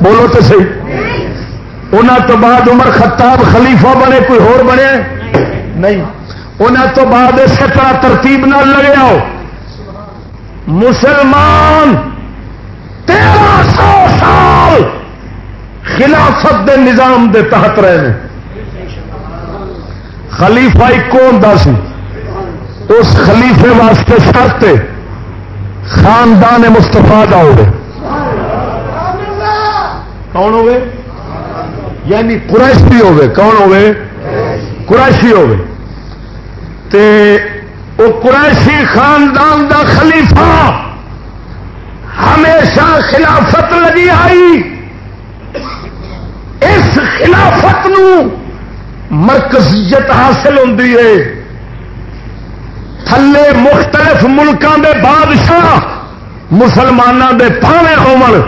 بولو تو صحیح۔ انہوں تو بعد عمر خطاب خلیفہ بنے، کوئی اور بنے؟ نہیں۔ انہوں تو بعد اسی طرح ترتیب نہ لگے آؤ۔ مسلمان تیرہ سو سال خلافت دے نظام دے تحت رہے ہیں۔ خلیفہ کون سی؟ اس خلیفے واسطے شرط خاندان مستفا کا ہوگا کون ہوگے یعنی قریشی ہوگے کون ہوگے قریشی ہوگے تے وہ قریشی خاندان دا خلیفہ ہمیشہ خلافت لگی آئی۔ اس خلافت نو مرکزیت حاصل ہوتی ہے۔ تھلے مختلف ملکوں کے بادشاہ مسلمانوں کے پاوے ہومن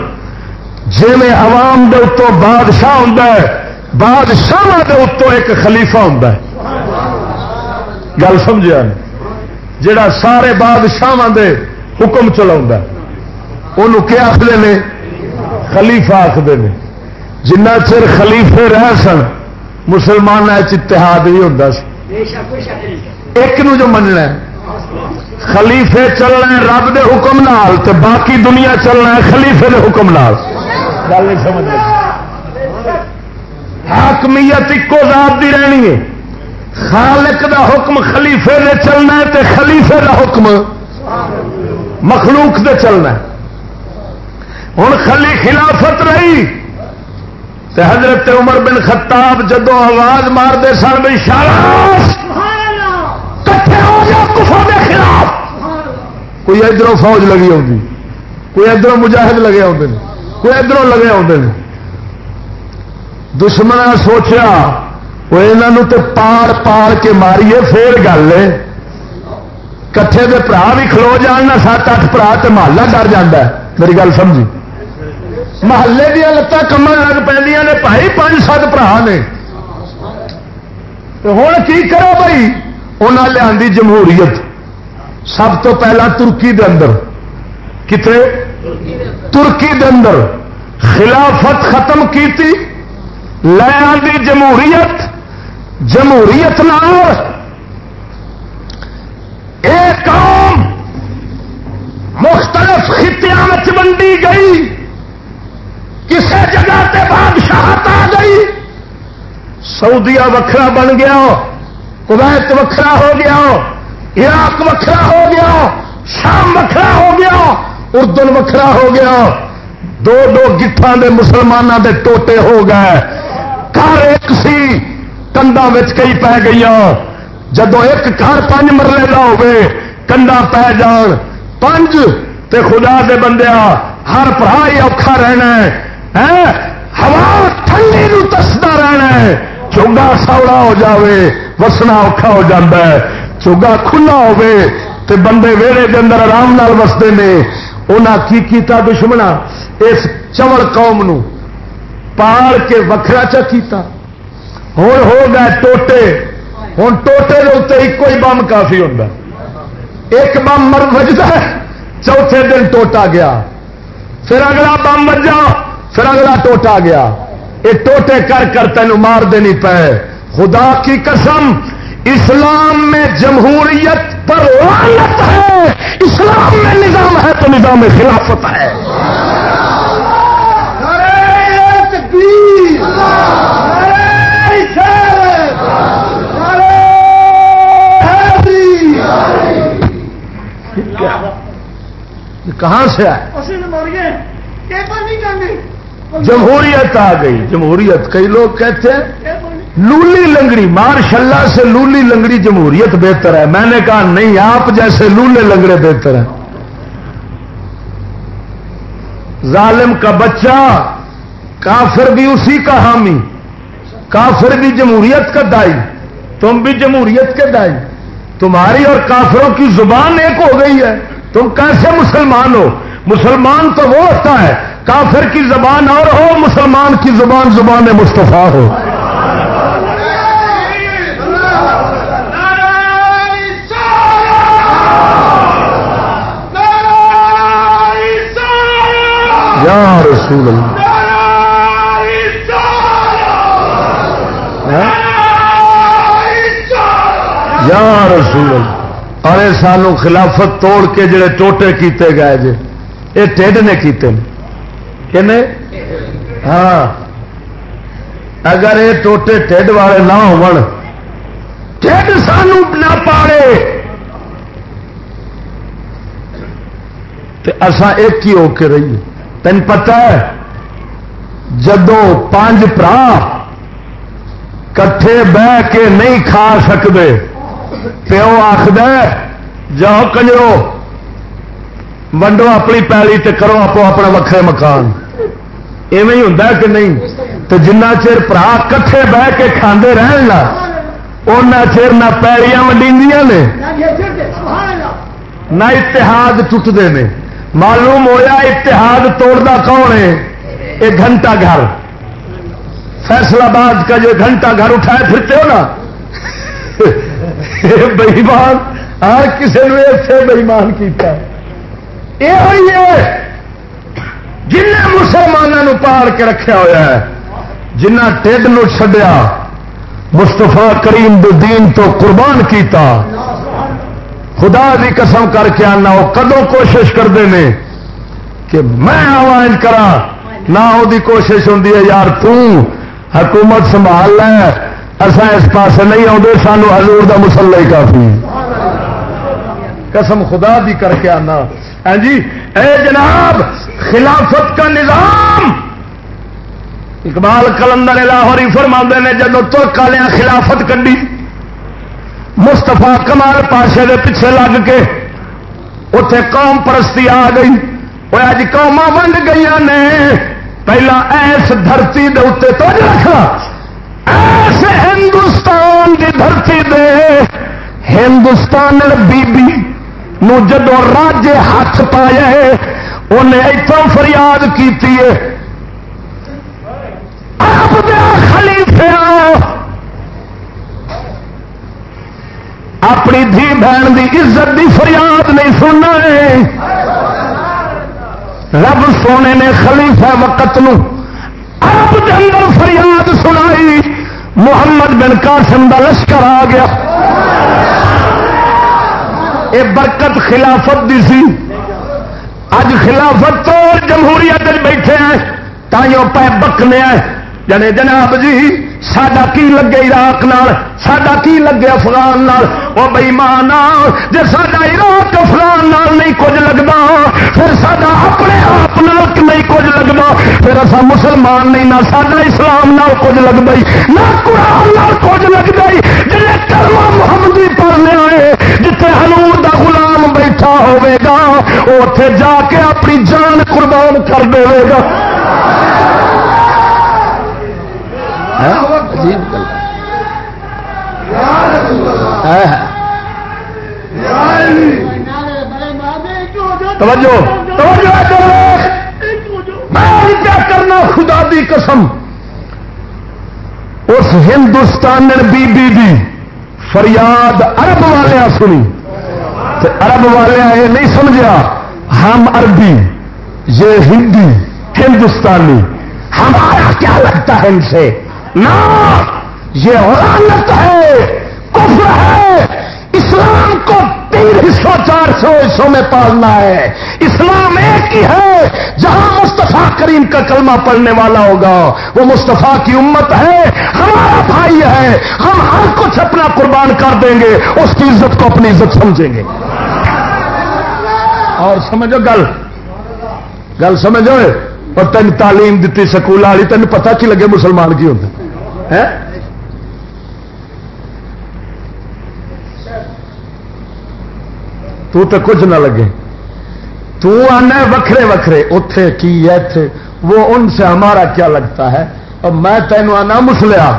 جی میں عوام دے اتوں بادشاہ ہوں بادشاہ دے اتوں ایک خلیفہ ہوں گل سمجھا جڑا سارے بادشاہ دے حکم چلا انہوں کیا آخر نے؟ خلیفہ آخر نے۔ جنہ چر خلیفے رہ سن، مسلمان اتحاد ہی ہوتا ایک نو جو مننا خلیفے چلنا رب دے حکم نال تے باقی دنیا چلنا خلیفے دے حکم نال۔ گل نہیں سمجھ حاکمیت ایکو ذات دی رہنی ہے۔ خالق دا حکم خلیفے دے چلنا ہے تے خلیفے دا حکم مخلوق دے چلنا ہے۔ ہوں خلی خلافت رہی۔ تے حضرت عمر بن خطاب جدو آواز مار دے سن بھائی کٹھے ہو جا کفر دے خلاف! کوئی ادھر فوج لگی ہوگی کوئی ادھر مجاہد لگے ہوتے ہیں کوئی ادھر لگے آتے ہیں دشمن سوچا وہ یہاں تو پار پار کے ماریے پھر گل ہے۔ کٹھے کے برا بھی کھلو جان نہ، سات اٹھ برا تو محلہ ڈر جا میری گل سمجھی؟ محلے دیا لتان کمن لگ پہ نے بھائی پانچ سات برا نے۔ ہوں کی کرو بھائی؟ انہیں لیا جمہوریت۔ سب تو پہلا ترکی دے اندر۔ کتنے؟ ترکی دے اندر۔ خلافت ختم کی لے آدھی جمہوریت۔ جمہوریت ایک قوم مختلف خطیا ونڈی گئی۔ کسی جگہ تے بادشاہت آ گئی؟ سعودیا وکھرا بن گیا، کویت وکھرا ہو گیا، عراق وکھرا ہو گیا، شام وکھرا ہو گیا، اردن وکھرا ہو گیا۔ دو دو گٹھان دے مسلمانوں دے ٹوٹے ہو گئے۔ گھر ایک سی کنڈا کئی پی گئی جدو ایک گھر پانچ مرلے کا ہوے کنڈا پی جان۔ پانچ تے خدا دے بندیا ہر برا ہی اوکھا رہنا ہے۔ ہوا ٹھنڈی نو تستا رہنا ہے۔ چوگا سوڑا ہو جاوے، وسنا اوکھا ہو جاتا ہے۔ چوگا کھلا ہوے تے بندے ویڑے کے اندر آرام نال وستے ہیں انہیں کی کیتا دشمنا؟ اس چوڑ قوم نو۔ پال کے وکھرا چا کیتا۔ ہوں ہو گئے ٹوٹے۔ ہوں ٹوٹے کے اتنے ایک ہی بم کافی ہوتا ایک بم مر بجتا ہے چوتھے دن ٹوٹا گیا۔ پھر اگلا بم بجا پھر اگلا ٹوٹا گیا یہ ٹوٹے کر کر تین مار دینی پے خدا کی قسم اسلام میں جمہوریت پر لانت ہے اسلام میں نظام ہے تو نظام خلافت ہے کہاں سے آئے جمہوریت آ گئی۔ جمہوریت کئی لوگ کہتے ہیں، لولی لنگڑی مارش اللہ سے لولی لنگڑی جمہوریت بہتر ہے۔ میں نے کہا، نہیں، آپ جیسے لولے لنگڑے بہتر ہیں۔ ظالم کا بچہ، کافر بھی اسی کا حامی، کافر بھی جمہوریت کا دائی، تم بھی جمہوریت کے دائی۔ تمہاری اور کافروں کی زبان ایک ہو گئی ہے۔ تم کیسے مسلمان ہو؟ مسلمان تو وہ ہوتا ہے کافر کی زبان اور ہو، مسلمان کی زبان زبان مصطفیٰ ہو۔ یا رسول اللہ۔ ہاں؟ یا رسول اللہ۔ ارے سانو خلافت توڑ کے جڑے ٹوٹے کیتے گئے جے یہ ٹھڈ نے کیتے۔ کہ ہاں۔ اگر یہ ٹوٹے ٹھڈ والے نہ ہو سانو نہ پاڑے۔ تو اسان ایک ہی ہو کے رہیے تین پتا ہے؟ جدو پانچ برا کٹھے بہ کے نہیں کھا سکتے پیو آخد جاؤ کنجرو، ونڈو اپنی پیلی تے کرو آپ اپنا وکھرے مکان۔ ایویں ہوں کہ نہیں؟ تو جنہ چر برا کٹھے بہ کے کھانے رہن ان چر نہ پیڑیاں ونڈی نے۔ نہ اتحاد ٹوٹتے ہیں معلوم ہوا اتحاد توڑتا کون ہے؟ ایک گھنٹہ گھر۔ فیصلہ باد کا جو گھنٹہ گھر اٹھائے پھرتے ہو نا؟ بئیمان ہر کسی نے ایسے بئیمان کیا یہ ہوئی ہے۔ جن مسلمانوں پال کے رکھا ہوا ہے جنہ ٹھڈ چڈیا مستفا کریم دین تو قربان کیتا۔ خدا بھی قسم کر کے آنا، وہ کدو کوشش کرتے ہیں کہ میں آواز کرا، نہ وہ کوشش ہوں یار حکومت سنبھال لے اصا اس پاس نہیں آتے سانو حضور دا مسلح ہی کافی۔ قسم خدا دی کر کے آنا۔ ہاں جی؟ اے جناب، خلافت کا نظام! اقبال کلندر لاہوری فرما نے جب ترک والے خلافت کڈی مستفا کمال پاشے دے پیچھے لگ کے اتے قوم پرستی آ گئی۔ وہ اج قوم ونڈ گئی نے۔ پہلا ایس دھرتی دے اتنے تو رکھا ایس ہندوستان کی دھرتی دے۔ ہندوستان بی بی۔ نو جدو راجے ہاتھ پایا انہیں اتوں فریاد کی خلیفے اپنی دھی بہن کی عزت کی فریاد نہیں سننا ہے۔ رب سونے نے خلیفہ وقت نب اندر فریاد سنائی۔ محمد بن قاسم کا لشکر آ گیا۔ اے برکت خلافت دی سی۔ اج خلافت تو جمہوریت بیٹھے ہیں، تائیوں پہ بکنے جنے یعنی جناب جی سڈا کی لگے عراق نال؟ سڈا کی لگے افغان نال؟ وہ بئی مان جی سڈا عراق افغان نال نہیں کچھ لگتا پھر سڈا اپنے آپ نہیں کچھ لگتا پھر اصا مسلمان نہیں، نہ سڈا اسلام نال کچھ لگتا نہ قرآن نال کچھ لگتا جی کرما محمدی پڑھنے آئے جتنے ہلور دا غلام بیٹھا ہوئے گا اتے جا کے اپنی جان قربان کر دے گا۔ ہاں؟ توجہ میں کیا کرنا، خدا دی قسم۔ اس ہندوستان بی بی دی فریاد عرب والے سنی۔ عرب والے یہ نہیں سمجھا ہم عربی، یہ ہندی، ہندوستانی۔ ہمارا کیا لگتا ہے ان سے؟ نہ یہ غلط ہے، کفر ہے، اسلام کو تین حصوں، چار سو حصوں میں پالنا ہے۔ اسلام ایک ہی ہے، جہاں مستفا کریم کا کلمہ پڑھنے والا ہوگا، وہ مستفا کی امت ہے۔ ہمارا بھائی ہے، ہم ہر کچھ اپنا قربان کر دیں گے، اس کی عزت کو اپنی عزت سمجھیں گے۔ اور سمجھو گل گل سمجھو، اور تین تعلیم دیتی، سکول والی تین پتا کی لگے مسلمان کی ہوتے تو تو کچھ نہ لگے۔ تو آنا وکھرے وکھرے اتے کی ہے وہ ان سے ہمارا کیا لگتا ہے؟ اور میں تینوں آنا مسلیا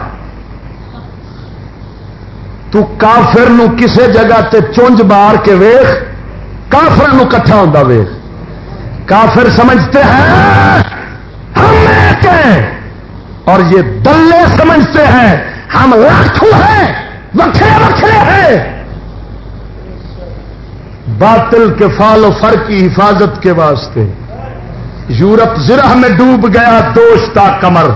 تو کافر نو کسے جگہ تے چونج بار کے ویخ کافر کٹھا ہوتا ویخ کافر سمجھتے ہیں، ہم ایک ہیں۔ اور یہ دلے سمجھتے ہیں، ہم لاکھوں ہیں، وکھرے وکھرے ہیں۔ باطل کے فال و فر کی حفاظت کے واسطے یورپ زرہ میں ڈوب گیا دوشتا کمر۔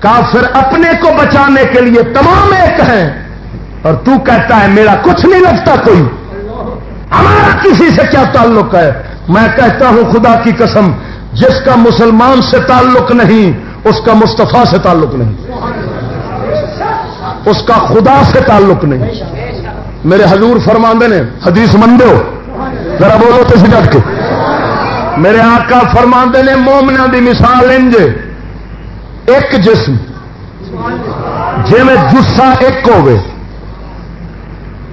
کافر اپنے کو بچانے کے لیے تمام ایک ہیں۔ اور تو کہتا ہے، میرا کچھ نہیں لگتا کوئی۔ ہمارا کسی سے کیا تعلق ہے؟ میں کہتا ہوں، خدا کی قسم، جس کا مسلمان سے تعلق نہیں اس کا مستفا سے تعلق نہیں۔ اس کا خدا سے تعلق نہیں۔ میرے حضور فرماندے نے، حدیث مندو ذرا بولو تو ڈٹ کے۔ میرے آقا فرماندے نے مومنا دی مثال انج۔ ایک جسم۔ جی میں جسا ایک ہوگی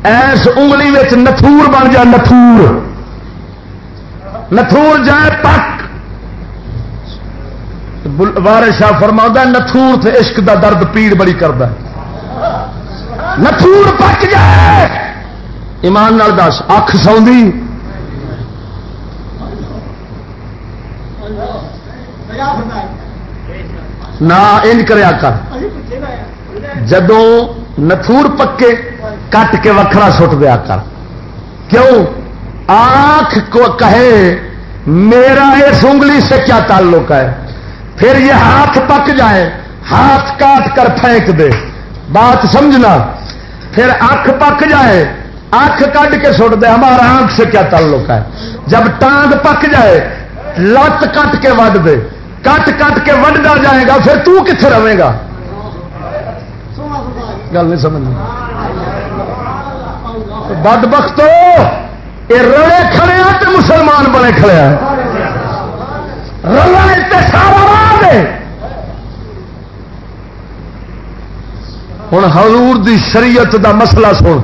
ایس انگلی نتھور بن جائے نتھور۔ نتھور جائے پک۔ بار شاہ فرما نتھور عشق دا درد پیڑ بڑی کرتا نتھور پک جائے۔ ایمان نال دس، اکھ سوندی۔ نہ انج کریا کر۔ جدو نتھور پکے، کٹ کے وکھرا سٹ دیا کر۔ کیوں؟ آنکھ کو کہے، میرا اس انگلی سے کیا تعلق ہے؟ پھر یہ ہاتھ پک جائے، ہاتھ کاٹ کر پھینک دے۔ بات سمجھنا، پھر آنکھ پک جائے، آنکھ کٹ کے سٹ دے۔ ہمارا آنکھ سے کیا تعلق ہے؟ جب ٹانگ پک جائے، لت کٹ کے وڈ دے۔ کٹ کٹ کے وڈا جائے گا، پھر تو کتنے رہے گا؟ گل نہیں سمجھ بد بخت یہ رلے کھڑے ہیں تو مسلمان بنے کھڑے ہیں۔ رلا سارا ہوں حضور دی شریعت دا مسئلہ سن۔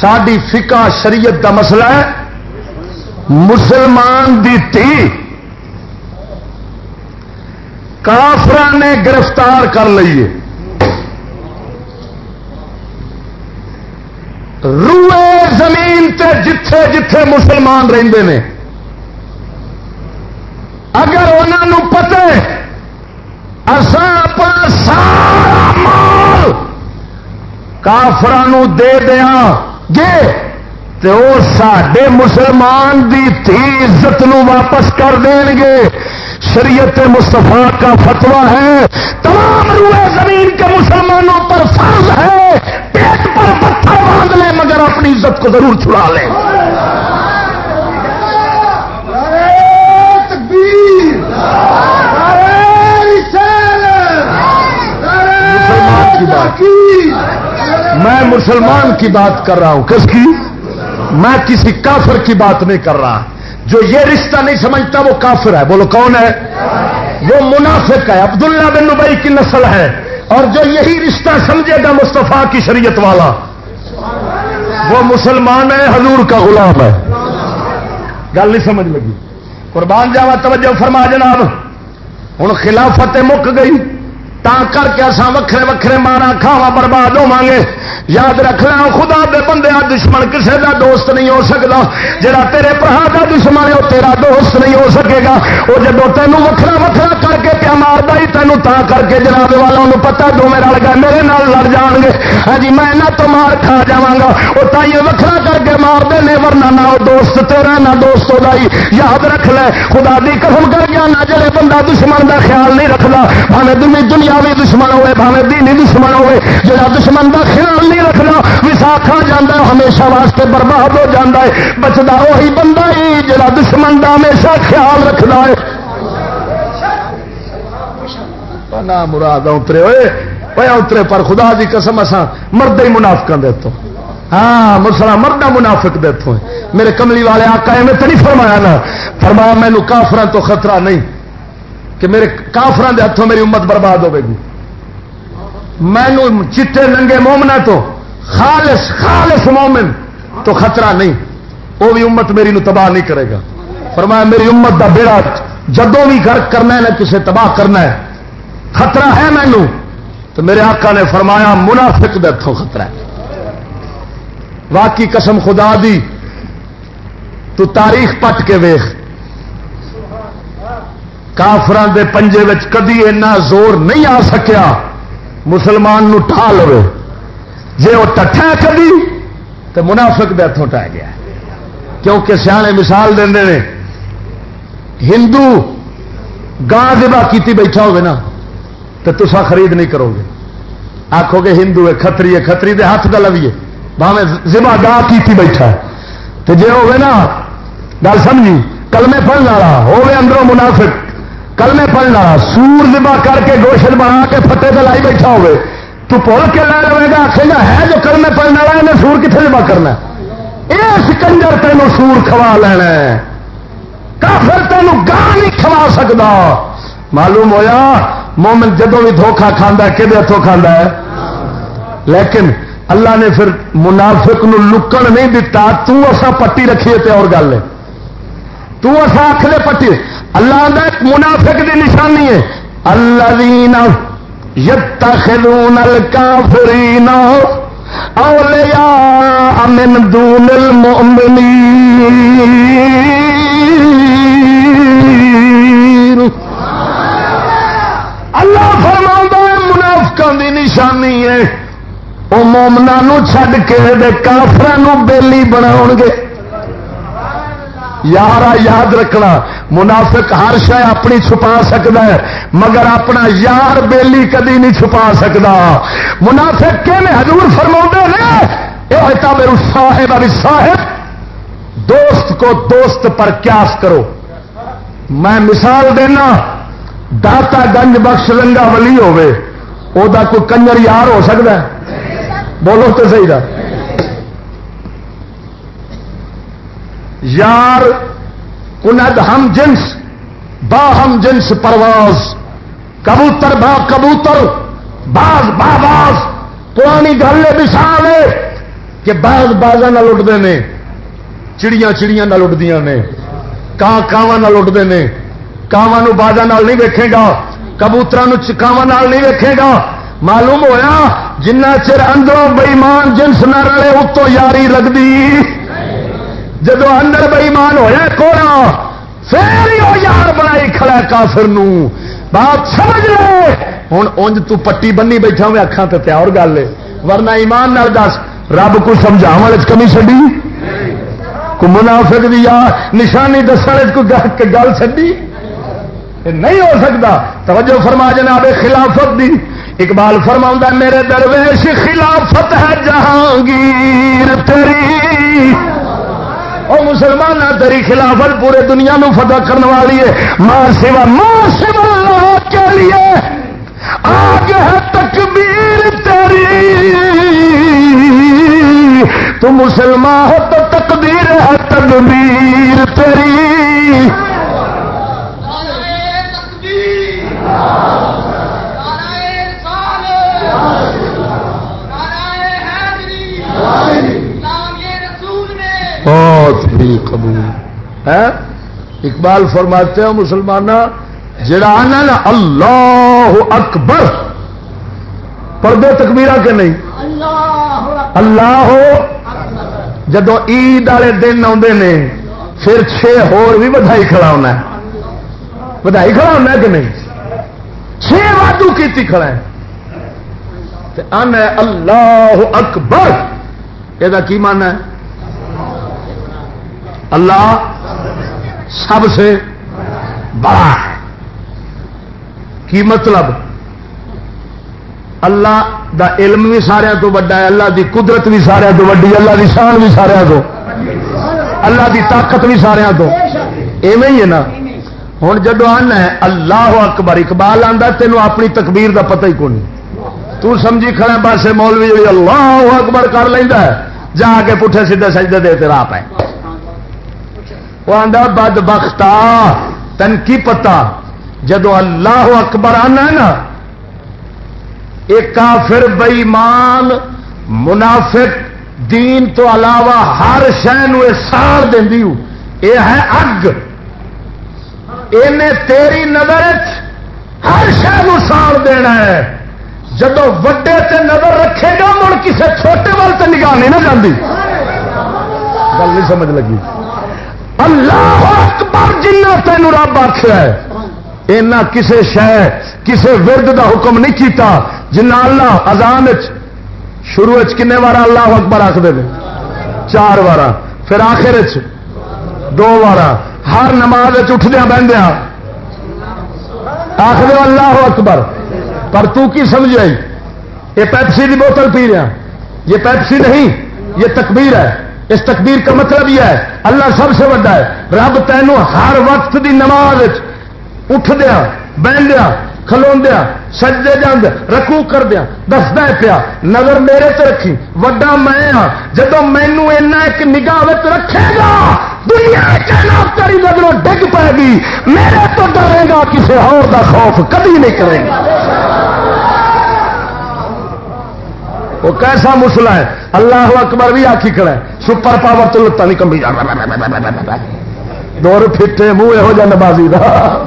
ساری فکا شریعت دا مسئلہ ہے۔ مسلمان دی تھی۔ کافر نے گرفتار کر لیے روئے زمین تے جتھے جتھے مسلمان رہندے نے۔ اگر انہوں پتہ اپنا سارا مال کافران دے دیا گے جی، تو سڈے مسلمان دی تھی عزت نو واپس کر دیں گے۔ شریعت مصطفیٰ کا فتوا ہے۔ تمام روئے زمین کے مسلمانوں پر فرض ہے۔ پیٹ پر پتھر باندھ لیں مگر اپنی عزت کو ضرور چھڑا لیں میں مسلمان کی بات کر رہا ہوں۔ کس کی؟ میں کسی کافر کی بات نہیں کر رہا۔ جو یہ رشتہ نہیں سمجھتا وہ کافر ہے۔ بولو کون ہے؟ وہ منافق ہے۔ عبداللہ بن نبئی کی نسل ہے۔ اور جو یہی رشتہ سمجھے گا مستفا کی شریعت والا۔ وہ مسلمان ہے، حضور کا غلام ہے۔ گل نہیں سمجھ لگی۔ قربان جاوا توجہ فرما جناب ہوں خلافت مک گئی۔ تا کر کے اصا وکھرے وکھرے مارا کھاوا برباد ہوا گے یاد رکھ لو خدا دے بندے دشمن کسے دا دوست نہیں ہو سکتا جڑا تیرے برا کا دشمن ہے وہ تیرا دوست نہیں ہو سکے گا۔ وہ جب تینوں وکھرا وکھرا کر کے پیا مارتا ہی تینوں تا کر کے جناب والا پتا دو میرا لگا میرے نال لڑ جان گے۔ ہاں جی میں نہ تو مار کھا جا گا۔ وہ تائیں وکھرا کر کے مار دے نے ورنہ نہ دوست تیرا نہ دوست ہی یاد رکھ لے، خدا دی قسم کر گیا نہ جڑے بندہ دشمن دا خیال نہیں رکھتا بھاوے دنیا بھی دشمن ہوئے، بھاوے دینی دشمن ہوئے، جڑا دشمن دا خیال نہیں رکھنا وساخا جانا ہمیشہ واسطے برباد ہو جاتا ہے بچتا وہی بندہ ہی جا دشمن کا ہمیشہ خیال رکھنا ہے۔ مراد اترے ہوئے اترے پر خدا دی قسم اصا مرد ہی ہاں، منافق دیتو ہاں مسلا مرد منافق دیتو میرے کملی والے آقا میں تو نہیں فرمایا نا، فرمایا مینو کافران تو خطرہ نہیں۔ کہ میرے کافران دے ہاتھوں میری امت برباد ہوے گی۔ مینو چٹے ننگے مومنا تو خالص خالص مومن تو خطرہ نہیں۔ وہ بھی امت میری نو تباہ نہیں کرے گا۔ فرمایا، میری امت دا بیڑا جدوں بھی گرک کرنا ہے، نہ کسے تباہ کرنا ہے۔ خطرہ ہے مینو تو میرے آقا نے فرمایا، منافق دتوں خطرہ ہے۔ واقعی قسم خدا دی، تو تاریخ پٹ کے ویخ۔ کافران دے پنجے کدی اینا زور نہیں آ سکیا۔ مسلمان نو ٹھا لو جی وہ ٹھا کبھی تو منافق دے ہاتھوں ٹا گیا۔ کیونکہ سیانے مثال دے ہندو گاں دبا کی بیٹھا ہوگا نا تو تصا خرید نہیں کرو گے۔ آخو گے ہندو ہے کتری ہے کتری دے ہاتھ کا لویے باہیں زبا گاہ کی بیٹھا ہے۔ تو جی ہوگی نا، گل سمجھی، کلمے پڑھنے والا ہوگے اندروں منافق۔ کلمے پڑھنا، سور دبا کر کے گوشت بنا کے پتے لائی بیٹھا ہوئے۔ تو پول کے لے لے گا آخے گا ہے جو کلمے پڑھنے والا انہیں سور کتنے دبا کرنا یہ سکنجر تینوں سور کھوا لینا کافر تینوں گاہ نہیں کھوا سکتا معلوم ہویا، مومن جدو بھی دھوکھا کھانا کہ ہاتھوں کھانا ہے؟ لیکن اللہ نے پھر منافق نو لکن نہیں دتا تسا پٹی رکھیے تے اور گل ہے۔ تسا آخ لے پٹی اللہ دا منافق دی نشانی ہے۔ اللہ یتخذون الکافرین اولیاء من دون المؤمنین۔ اللہ فرما منافقوں دی نشانی ہے۔ وہ مومنا چھڈ کے کافر بےلی بنا گے۔ یار یاد رکھنا، منافق ہر شہ اپنی چھپا سکتا ہے، مگر اپنا یار بیلی کدی نہیں چھپا سکتا۔ منافق کہ حضور فرما نے؟ یہ میرے صاحب، ابھی صاحب، دوست کو دوست پر کیاس کرو۔ میں مثال دینا، داتا گنج بخش رنگا ولی ہوے دا کوئی کنجر یار ہو سکتا ہے؟ بولو تو صحیح رہا یار کند ہم جنس، با ہم جنس پرواز۔ کبوتر با کبوتر، باز با باز۔ پرانی گل مثال کہ باز بازا نہ لٹتے ہیں چڑیاں چڑیاں نہ لٹدیا نے۔ کان کاواں نہ لٹتے ہیں کاواں بازا نال نہیں ویکھے گا۔ کبوتر کاواں نہیں ویکھے گا۔ معلوم ہویا، جنہ چر اندروں بئیمان جنس نہ رہے اتوں یاری لگتی جدو اندر بئیمان ہوا کوڑا پھر ہی وہ یار بنائی کھڑا کافر نو۔ بات سمجھ لے۔ ہوں انج تو پٹی بنی بیٹھا میں اکھان تے تیار گل ہے۔ ورنہ ایمان نال دس، رب کو سمجھا کمی چڈی کو منافق دی یا نشانی دس کو گل چڈی نہیں ہو سکتا۔ توجہ فرما جناب خلافت دی۔ اقبال فرما میرے درویش خلافت ہے جہانگیر تیری۔ اور مسلمان تیری خلافت پورے دنیا نو فتح کرنے والی ہے۔ ماں سوا ماں سوا اللہ کے لیے۔ آگ ہے تکبیر تیری۔ تو مسلمان ہو تو تقدیر ہے تکبیر تیری۔ اقبال فرماتے ہیں مسلمان جڑا آنا نا اللہ اکبر، پردے تکبیر کے نہیں؟ اللہ ہو جدو عید والے دن آتے ہیں پھر چھ ہور بھی بدائی کھڑا ہونا ہے۔ بدائی کھڑا ہونا کہ نہیں؟ چھ وادو کی کھڑا ہے۔ ان اللہ اکبر، یہ کی مانا ہے؟ اللہ سب سے بڑا ہے۔ کی مطلب؟ اللہ دا علم بھی سارا تو بڑا ہے، اللہ دی قدرت بھی سارا تو وڈی اللہ دی شان بھی سارا تو۔ اللہ دی طاقت بھی سارا تو۔ ایویں ہی ہے نا۔ ہوں جدو آنا ہے، اللہ اکبر اقبال آتا تینوں اپنی تکبیر دا پتہ ہی کون تو سمجھی کھڑا پاسے مولوی جی، اللہ اکبر کر لینا ہے۔ جا کے پٹھے سیدھے سجدے دے تیرا پہ۔ وہ آدھا بد بختا، تن کی پتا؟ جدو اللہ اکبر آنا ہے نا ایک کافر، بئیمان، منافق، دین تو علاوہ ہر شہ ساڑ دینی یہ ہے اگ۔ تیری نظر ہر شہ ساڑ دینا ہے۔ جدو وڈے تے نظر رکھے گا، مڑ کسی چھوٹے وال نگاہ نہیں نہ جاتی گل نہیں سمجھ لگی۔ اللہ اکبر جنہ تین رب آخیا اینا کسے شہ کسے ورد دا حکم نہیں کیتا جنہ اللہ ازان شروع کنے وار اللہ اکبر آخ دے چار وار پھر آخر دو وار ہر نماز اٹھدیا بہدیا آخ دو اللہ اکبر۔ پر تو کی سمجھ آئی؟ یہ پیپسی کی بوتل پی رہا یہ پیپسی نہیں، یہ تکبیر ہے۔ اس تکبیر کا مطلب یہ ہے، اللہ سب سے بڑا ہے۔ رب تینوں ہر وقت دی نماز اٹھ دیا بہن دیا کھلو دیا سجے جاند رکو کر دیا دستا پیا، نظر میرے تے رکھی، وڈا میں ہاں جدو مینو اینا ایک نگاہ رکھے گا، دنیا تیری نظروں ڈگ پائے گی، میرے تو ڈرے گا کسی اور دا خوف کبھی نہیں کرے گا۔ وہ کیسا مسلا ہے؟ اللہ اکبر بھی آخی کھڑا ہے سپر پاور تو لتا نہیں کمبی۔ دور پھٹے، منہ یہو جہ نمازی کا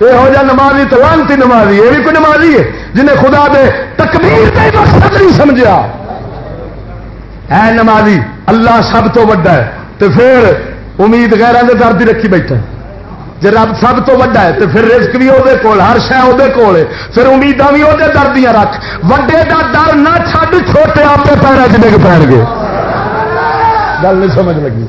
یہو جہ نمازی تو لانتی نمازی، یہ بھی کوئی نمازی ہے؟ جنہیں خدا دے تکبیر کا مقصد نہیں سمجھا ہے نمازی، اللہ سب تو وڈا ہے۔ تو پھر امید غیران کے درد رکھی بیٹھا۔ جی رب سب تو وڈا ہے تو پھر رزق بھی وہ کول، ہر شہ وہ کول ہے۔ پھر امیداں بھی وہ دردیاں رکھ۔ وڈے کا در نہ چھڈ، چھوٹے آپ کے پیروں چ ڈگ پی گئے گل نہیں سمجھ لگی۔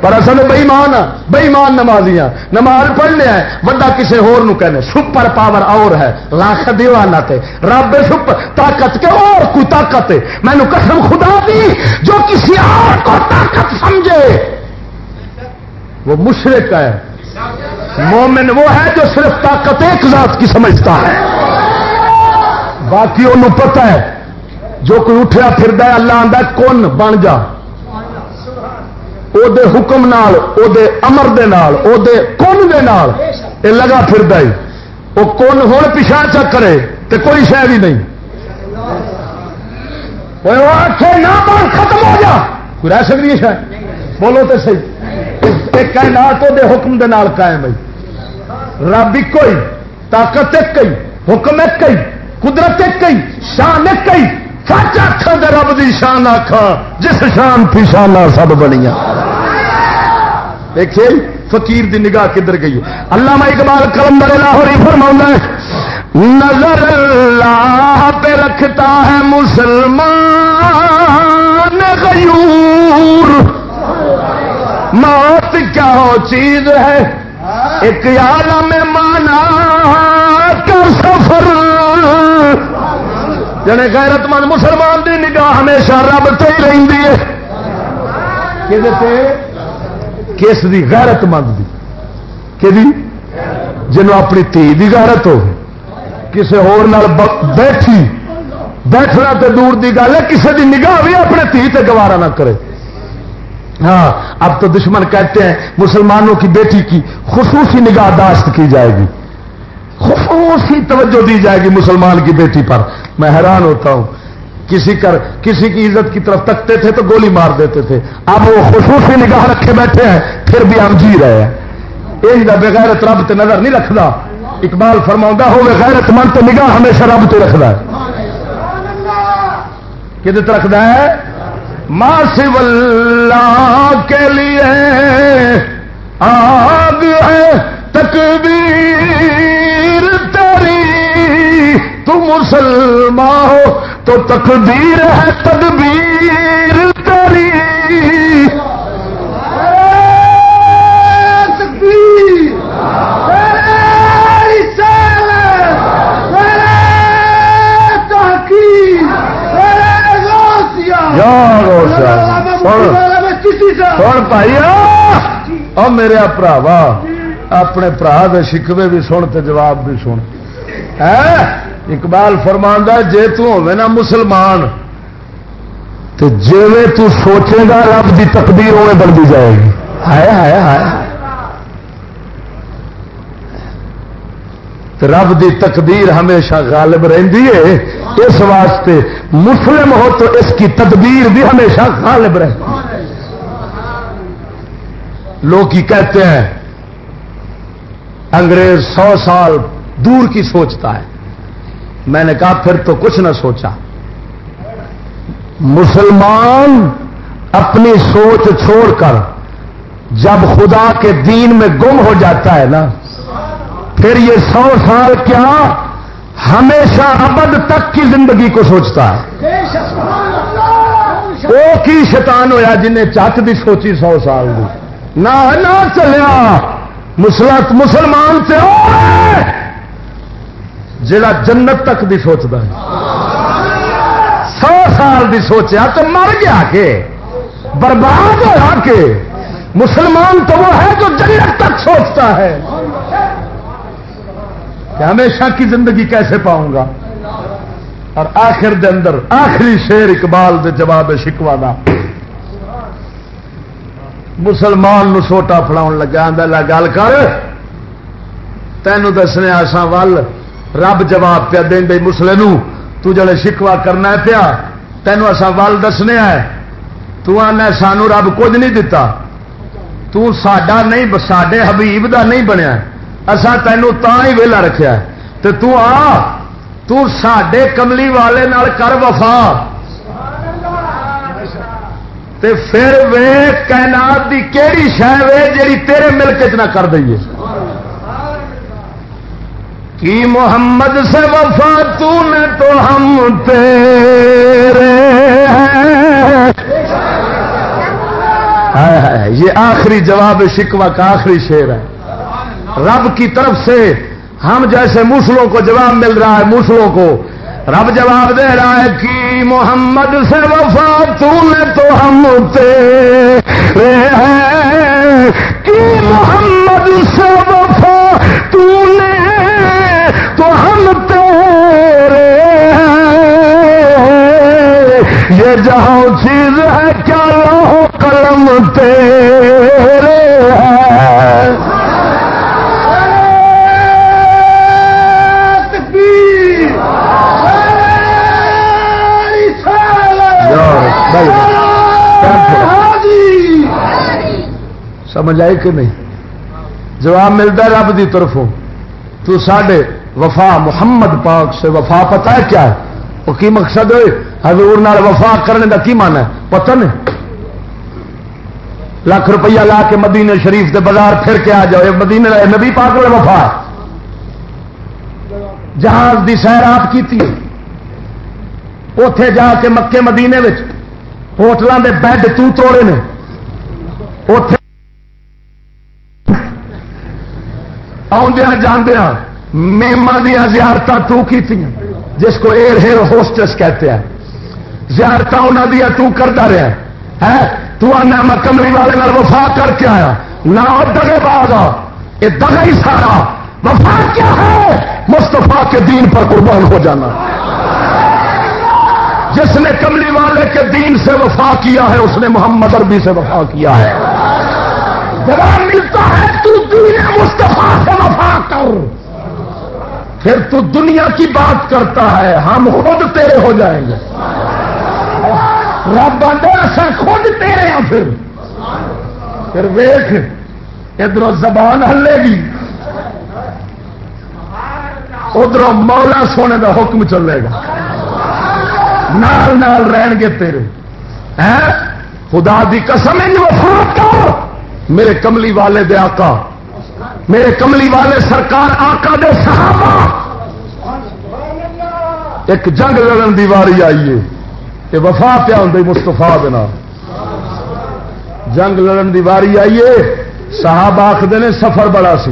پر اصل بئیمان ہاں، بئیمان نمازیاں نماز پڑھنے ہیں وڈا کسی ہور نو کہنے، سپر پاور اور ہے۔ لاکھ دیوانا تے۔ رب سپر طاقت کے اور کوئی طاقت ہے۔ میں نے قسم خدا دی، جو کسی اور کو طاقت سمجھے۔ وہ مشرق ہے۔ مومن وہ ہے جو صرف طاقت ایک ذات کی سمجھتا ہے۔ باقی انہوں پتہ ہے، جو کوئی اٹھیا پھر اللہ آدھا کون بن جا۔ او دے حکم نال، او دے امر دے نال، او دے کن دے نال اے لگا پھر وہ کن ہوں پیچھا چکرے تے کوئی شہ بھی نہیں۔ نہ بن، ختم ہو جا۔ کوئی رہ سکتی ہے شاید؟ بولو تو صحیح۔ کائنات دے حکم دے نال قائم ہے۔ رب ایک ہی، طاقت ایک ہی، حکم ایک ہی، قدرت ایک ہی، شان ایک ہی۔ سچ آخا دے رب دی شان آخا جس شان پی شان سب بنیا دیکھیے، فقیر دی نگاہ کدھر گئی اللہ میں اقبال کلم بڑے لاہور فرما نظر اللہ پہ رکھتا ہے مسلمان غیور۔ موت کیا ہو چیز ہے؟ ایک عالم مانا کر سفر۔ جنے غیرت مند مسلمان دی نگاہ ہمیشہ رب تے رہی ہے۔ کس دی غیرت مند دی؟ کہ جنوں اپنی تھی دی غیرت ہو۔ کسی ہور بیٹھی بیٹھنا تو دور دی گل ہے کسی دی نگاہ بھی اپنے تھی تے گوارا نہ کرے۔ ہاں اب تو دشمن کہتے ہیں مسلمانوں کی بیٹی کی خصوصی نگاہ داشت کی جائے گی۔ خصوصی توجہ دی جائے گی مسلمان کی بیٹی پر۔ میں حیران ہوتا ہوں۔ کسی کر کسی کی عزت کی طرف تکتے تھے تو گولی مار دیتے تھے۔ اب وہ خصوصی نگاہ رکھے بیٹھے ہیں، پھر بھی ہم جی رہے ہیں۔ یہ بغیرت رب تے نظر نہیں رکھتا اقبال فرما ہو غیرت من تو نگاہ ہمیشہ رب تے رکھتا ہے۔ کہ رکھتا ہے؟ ماسو اللہ کے لیے آگ ہے تکبیر تری تو مسلمان ہو تو تقدیر ہے تدبیر بھائی میرے پراوا اپنے برا دے شکوے بھی سن تو جواب بھی سن۔ اقبال فرمان جی تے نا مسلمان تو جی تو سوچے گا رب کی تقدیر ہوئے بنتی جائے گی۔ ہائے ہائے ہائے۔ رب دی تقدیر ہمیشہ غالب رہتی ہے۔ اس واسطے مسلم ہو تو اس کی تدبیر بھی ہمیشہ غالب رہتی لوگ ہی کہتے ہیں، انگریز سو سال دور کی سوچتا ہے۔ میں نے کہا، پھر تو کچھ نہ سوچا۔ مسلمان اپنی سوچ چھوڑ کر جب خدا کے دین میں گم ہو جاتا ہے نا، پھر یہ سو سال کیا ہمیشہ ابد تک کی زندگی کو سوچتا ہے۔ وہ کی شیطان ہویا جنہیں چت بھی سوچی سو سال دی۔ نہ چلیا۔ مسلط مسلمان سے جڑا جنت تک دی سوچتا ہے۔ سو سال دی سوچیا تو مر گیا کہ برباد ہوا کہ مسلمان تو وہ ہے جو جنت تک سوچتا ہے۔ کہ ہمیشہ کی زندگی کیسے پاؤں گا؟ اور آخر دے اندر آخری شیر اقبال دے جواب شکوا دا۔ مسلمان نو سوٹا فلاؤ لگا آدھا گل کر۔ تینوں دسنے آسان ول رب جواب پیا دیں مسلے تو جڑے شکوا کرنا ہے پیا تینوں اصا ول دسنے ہے تو آنا سانو رب کچھ نہیں دتا۔ تو ساڈا نہیں سڈے حبیب دا نہیں بنیا۔ اصا تینوں تا ہی ویلا رکھا تو تو آ، تو سڈے کملی والے نال کر وفا۔ تے پھر وے کائنات دی کیڑی شہ وے جیڑی تیرے ملک چ نہ کر دئیے۔ کی محمد سے وفا تو نے تو ہم تیرے یہ آخری جواب شکوا کا آخری شیر ہے۔ رب کی طرف سے ہم جیسے موسلوں کو جواب مل رہا ہے، موسلوں کو۔ رب جواب دے رہا ہے کہ محمد سے وفا تو نے تو ہم تیرے ہیں۔ کہ محمد سے وفا تو نے تو ہم تیرے ہیں۔ یہ جہاں چیز ہے، کیا لو قلم تیرے ہیں۔ سمجھ آئی کہ نہیں؟ جواب ملتا ہے رب کی طرفوں۔ تو ساڈے وفا محمد پاک سے وفا پتا ہے کیا ہے؟ وہ کی مقصد ہوئے؟ حضور نال وفا کرنے کا کی من ہے؟ پتہ نہیں۔ لاکھ روپیہ لا کے مدینے شریف کے بازار پھر کے آ جاؤ۔ مدینے نبی پاک والے وفا جہاز کی سیر آپ کی اتے جا کے مکے مدینے ہوٹلوں کے بیڈ توڑے نے۔ اتے آدھا جاندیا میما دیا زیارت تو کی جس کو ایئر ہیئر ہوسٹس کہتے ہیں۔ زیارت انہوں دیا تو کرتا رہا ہے۔ تو آنا میں کمری والے وفا کر کے آیا۔ نہ دگے باغ یہ دگا ہی سارا۔ وفا کیا ہے؟ مستفا کے دین پر قربان ہو جانا۔ جس نے کملی والے کے دین سے وفا کیا ہے، اس نے محمد عربی سے وفا کیا ہے۔ جواب ملتا ہے، تو دین مستفا سے وفا کر۔ پھر تو دنیا کی بات کرتا ہے، ہم خود تیرے ہو جائیں گے۔ رب آدھے خود تیرے ہیں پھر۔ پھر ویخ ادھر زبان ہلے گی۔ ادھر مولا سونے کا حکم چلے گا۔ نال نال رہن گے تیرے۔ خدا دی قسم وفا کر۔ میرے کملی والے دے آقا، میرے کملی والے سرکار آقا دے صحابہ۔ ایک جنگ لڑن دی واری آئیے یہ وفا پیا ہوں مستفا جنگ لڑن دی واری آئیے صحابہ آخر نے، سفر بڑا سی۔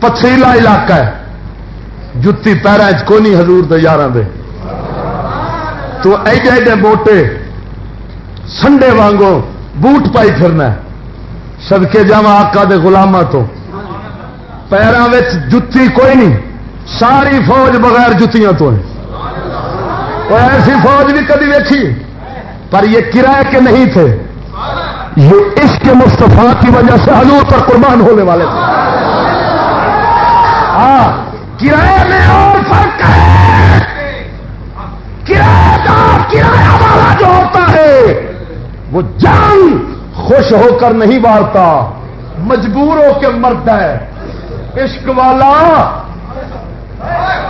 پتھریلا علاقہ ہے۔ جتی پیروں کو نہیں ہزور دے یار دے۔ تو ایڈے ایڈے موٹے سنڈے وانگو بوٹ پائی پھرنا سدکے جا آکا دے گلاما تو۔ پیروں جتی کوئی نہیں، ساری فوج بغیر جتیاں تو ہے۔ اور ایسی فوج بھی کدی ویکھی، پر یہ کرایہ کے نہیں تھے۔ یہ اس کے مستفا کی وجہ سے حضور پر قربان ہونے والے تھے۔ ہاں کرایہ میں اور فرق ہے۔ کرایہ دار کرایہ والا جو ہوتا ہے، وہ جان خوش ہو کر نہیں مارتا مجبور ہو کے مرتا ہے۔ عشق والا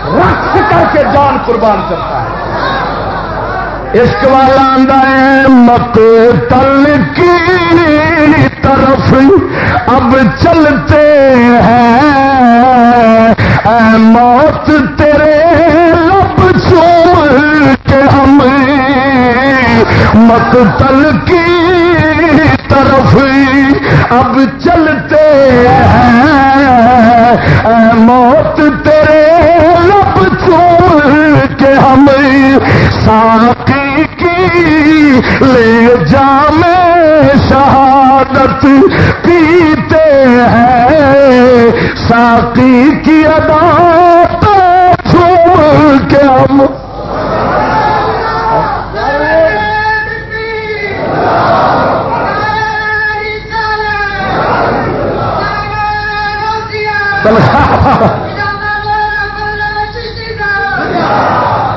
رقص کر کے جان قربان کرتا ہے۔ عشق والا ہے مت تل کی طرف اب چلتے ہیں۔ اے موت تیرے لب چوم کے ہم مت کی طرف اب چلتے ہیں۔ اے موت تیرے لب چوم کے ہم ساقی کی لے جام شہادت پیتے ہیں۔ ساقی کی ادا تو چھوڑ کے ہم۔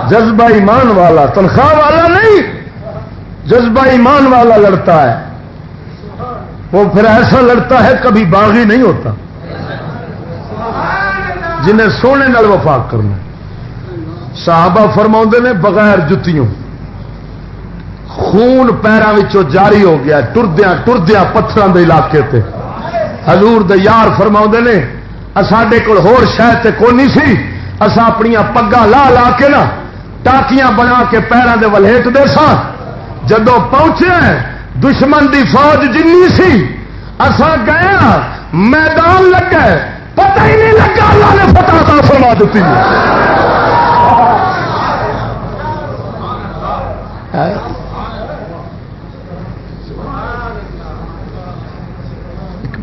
جذبہ ایمان والا، تنخواہ والا نہیں، جذبہ ایمان والا لڑتا ہے۔ وہ پھر ایسا لڑتا ہے کبھی باغی نہیں ہوتا۔ جنہیں سونے نال وفاق کرنا صحابہ فرما نے بغیر جتیوں، خون پیروں جاری ہو گیا ٹردیا ٹردیا پتھروں کے علاقے تے۔ حضور دے یار فرما نے ساڈے کول ہور شاید کونی سی۔ اصا اپنی پگا لا لا کے نا، ٹاکیاں بنا کے پیروں کے ولیٹ دے سا جدو پہنچے دشمن دی فوج جنی سی۔ اسا گیا ہاں، میدان لگا پتہ ہی نہیں لگا، اللہ نے فتح فرما دیتی۔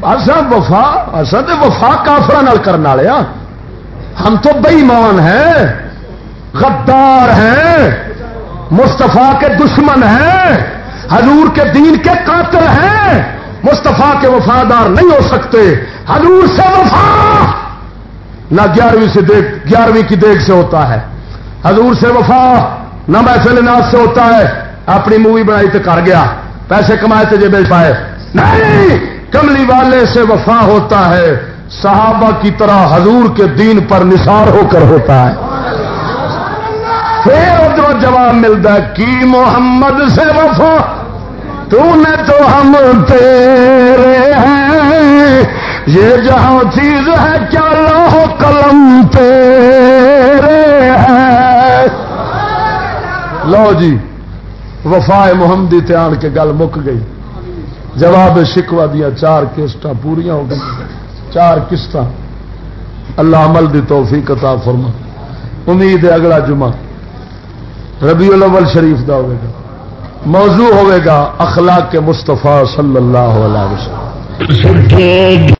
اصا وفا اصا تو وفا کافر کرنے والے ہاں۔ ہم تو بئیمان ہیں، غدار ہیں مستفا کے دشمن ہیں۔ حضور کے دین کے قاتل ہیں۔ مستفا کے وفادار نہیں ہو سکتے۔ حضور سے وفا۔ نہ گیارہویں سے دیکھ، گیارہویں کی دیکھ سے ہوتا ہے۔ حضور سے وفا، نہ محفل ناز سے ہوتا ہے۔ اپنی مووی بنائی تو کر گیا۔ پیسے کمائے تھے جی بیچ پائے۔ نہیں، کملی والے سے وفا ہوتا ہے۔ صحابہ کی طرح حضور کے دین پر نثار ہو کر ہوتا ہے۔ پھر ادھر جواب ملتا کی محمد سے وفا؟ تو نے تو ہم تیرے ہیں۔ یہ جہاں چیز ہے، کیا لو قلم تیرے ہے لو جی وفا محمدی تیان کے گل مک گئی۔ جواب شکوا دیا، چار قسط پوریا ہو گئی۔ چار قسط اللہ عمل دی توفیق عطا فرما۔ امید ہے اگلا جمعہ ربیع الاول شریف دا ہوئے گا۔ موضوع ہوئے گا اخلاق کے مصطفیٰ صلی اللہ علیہ وسلم۔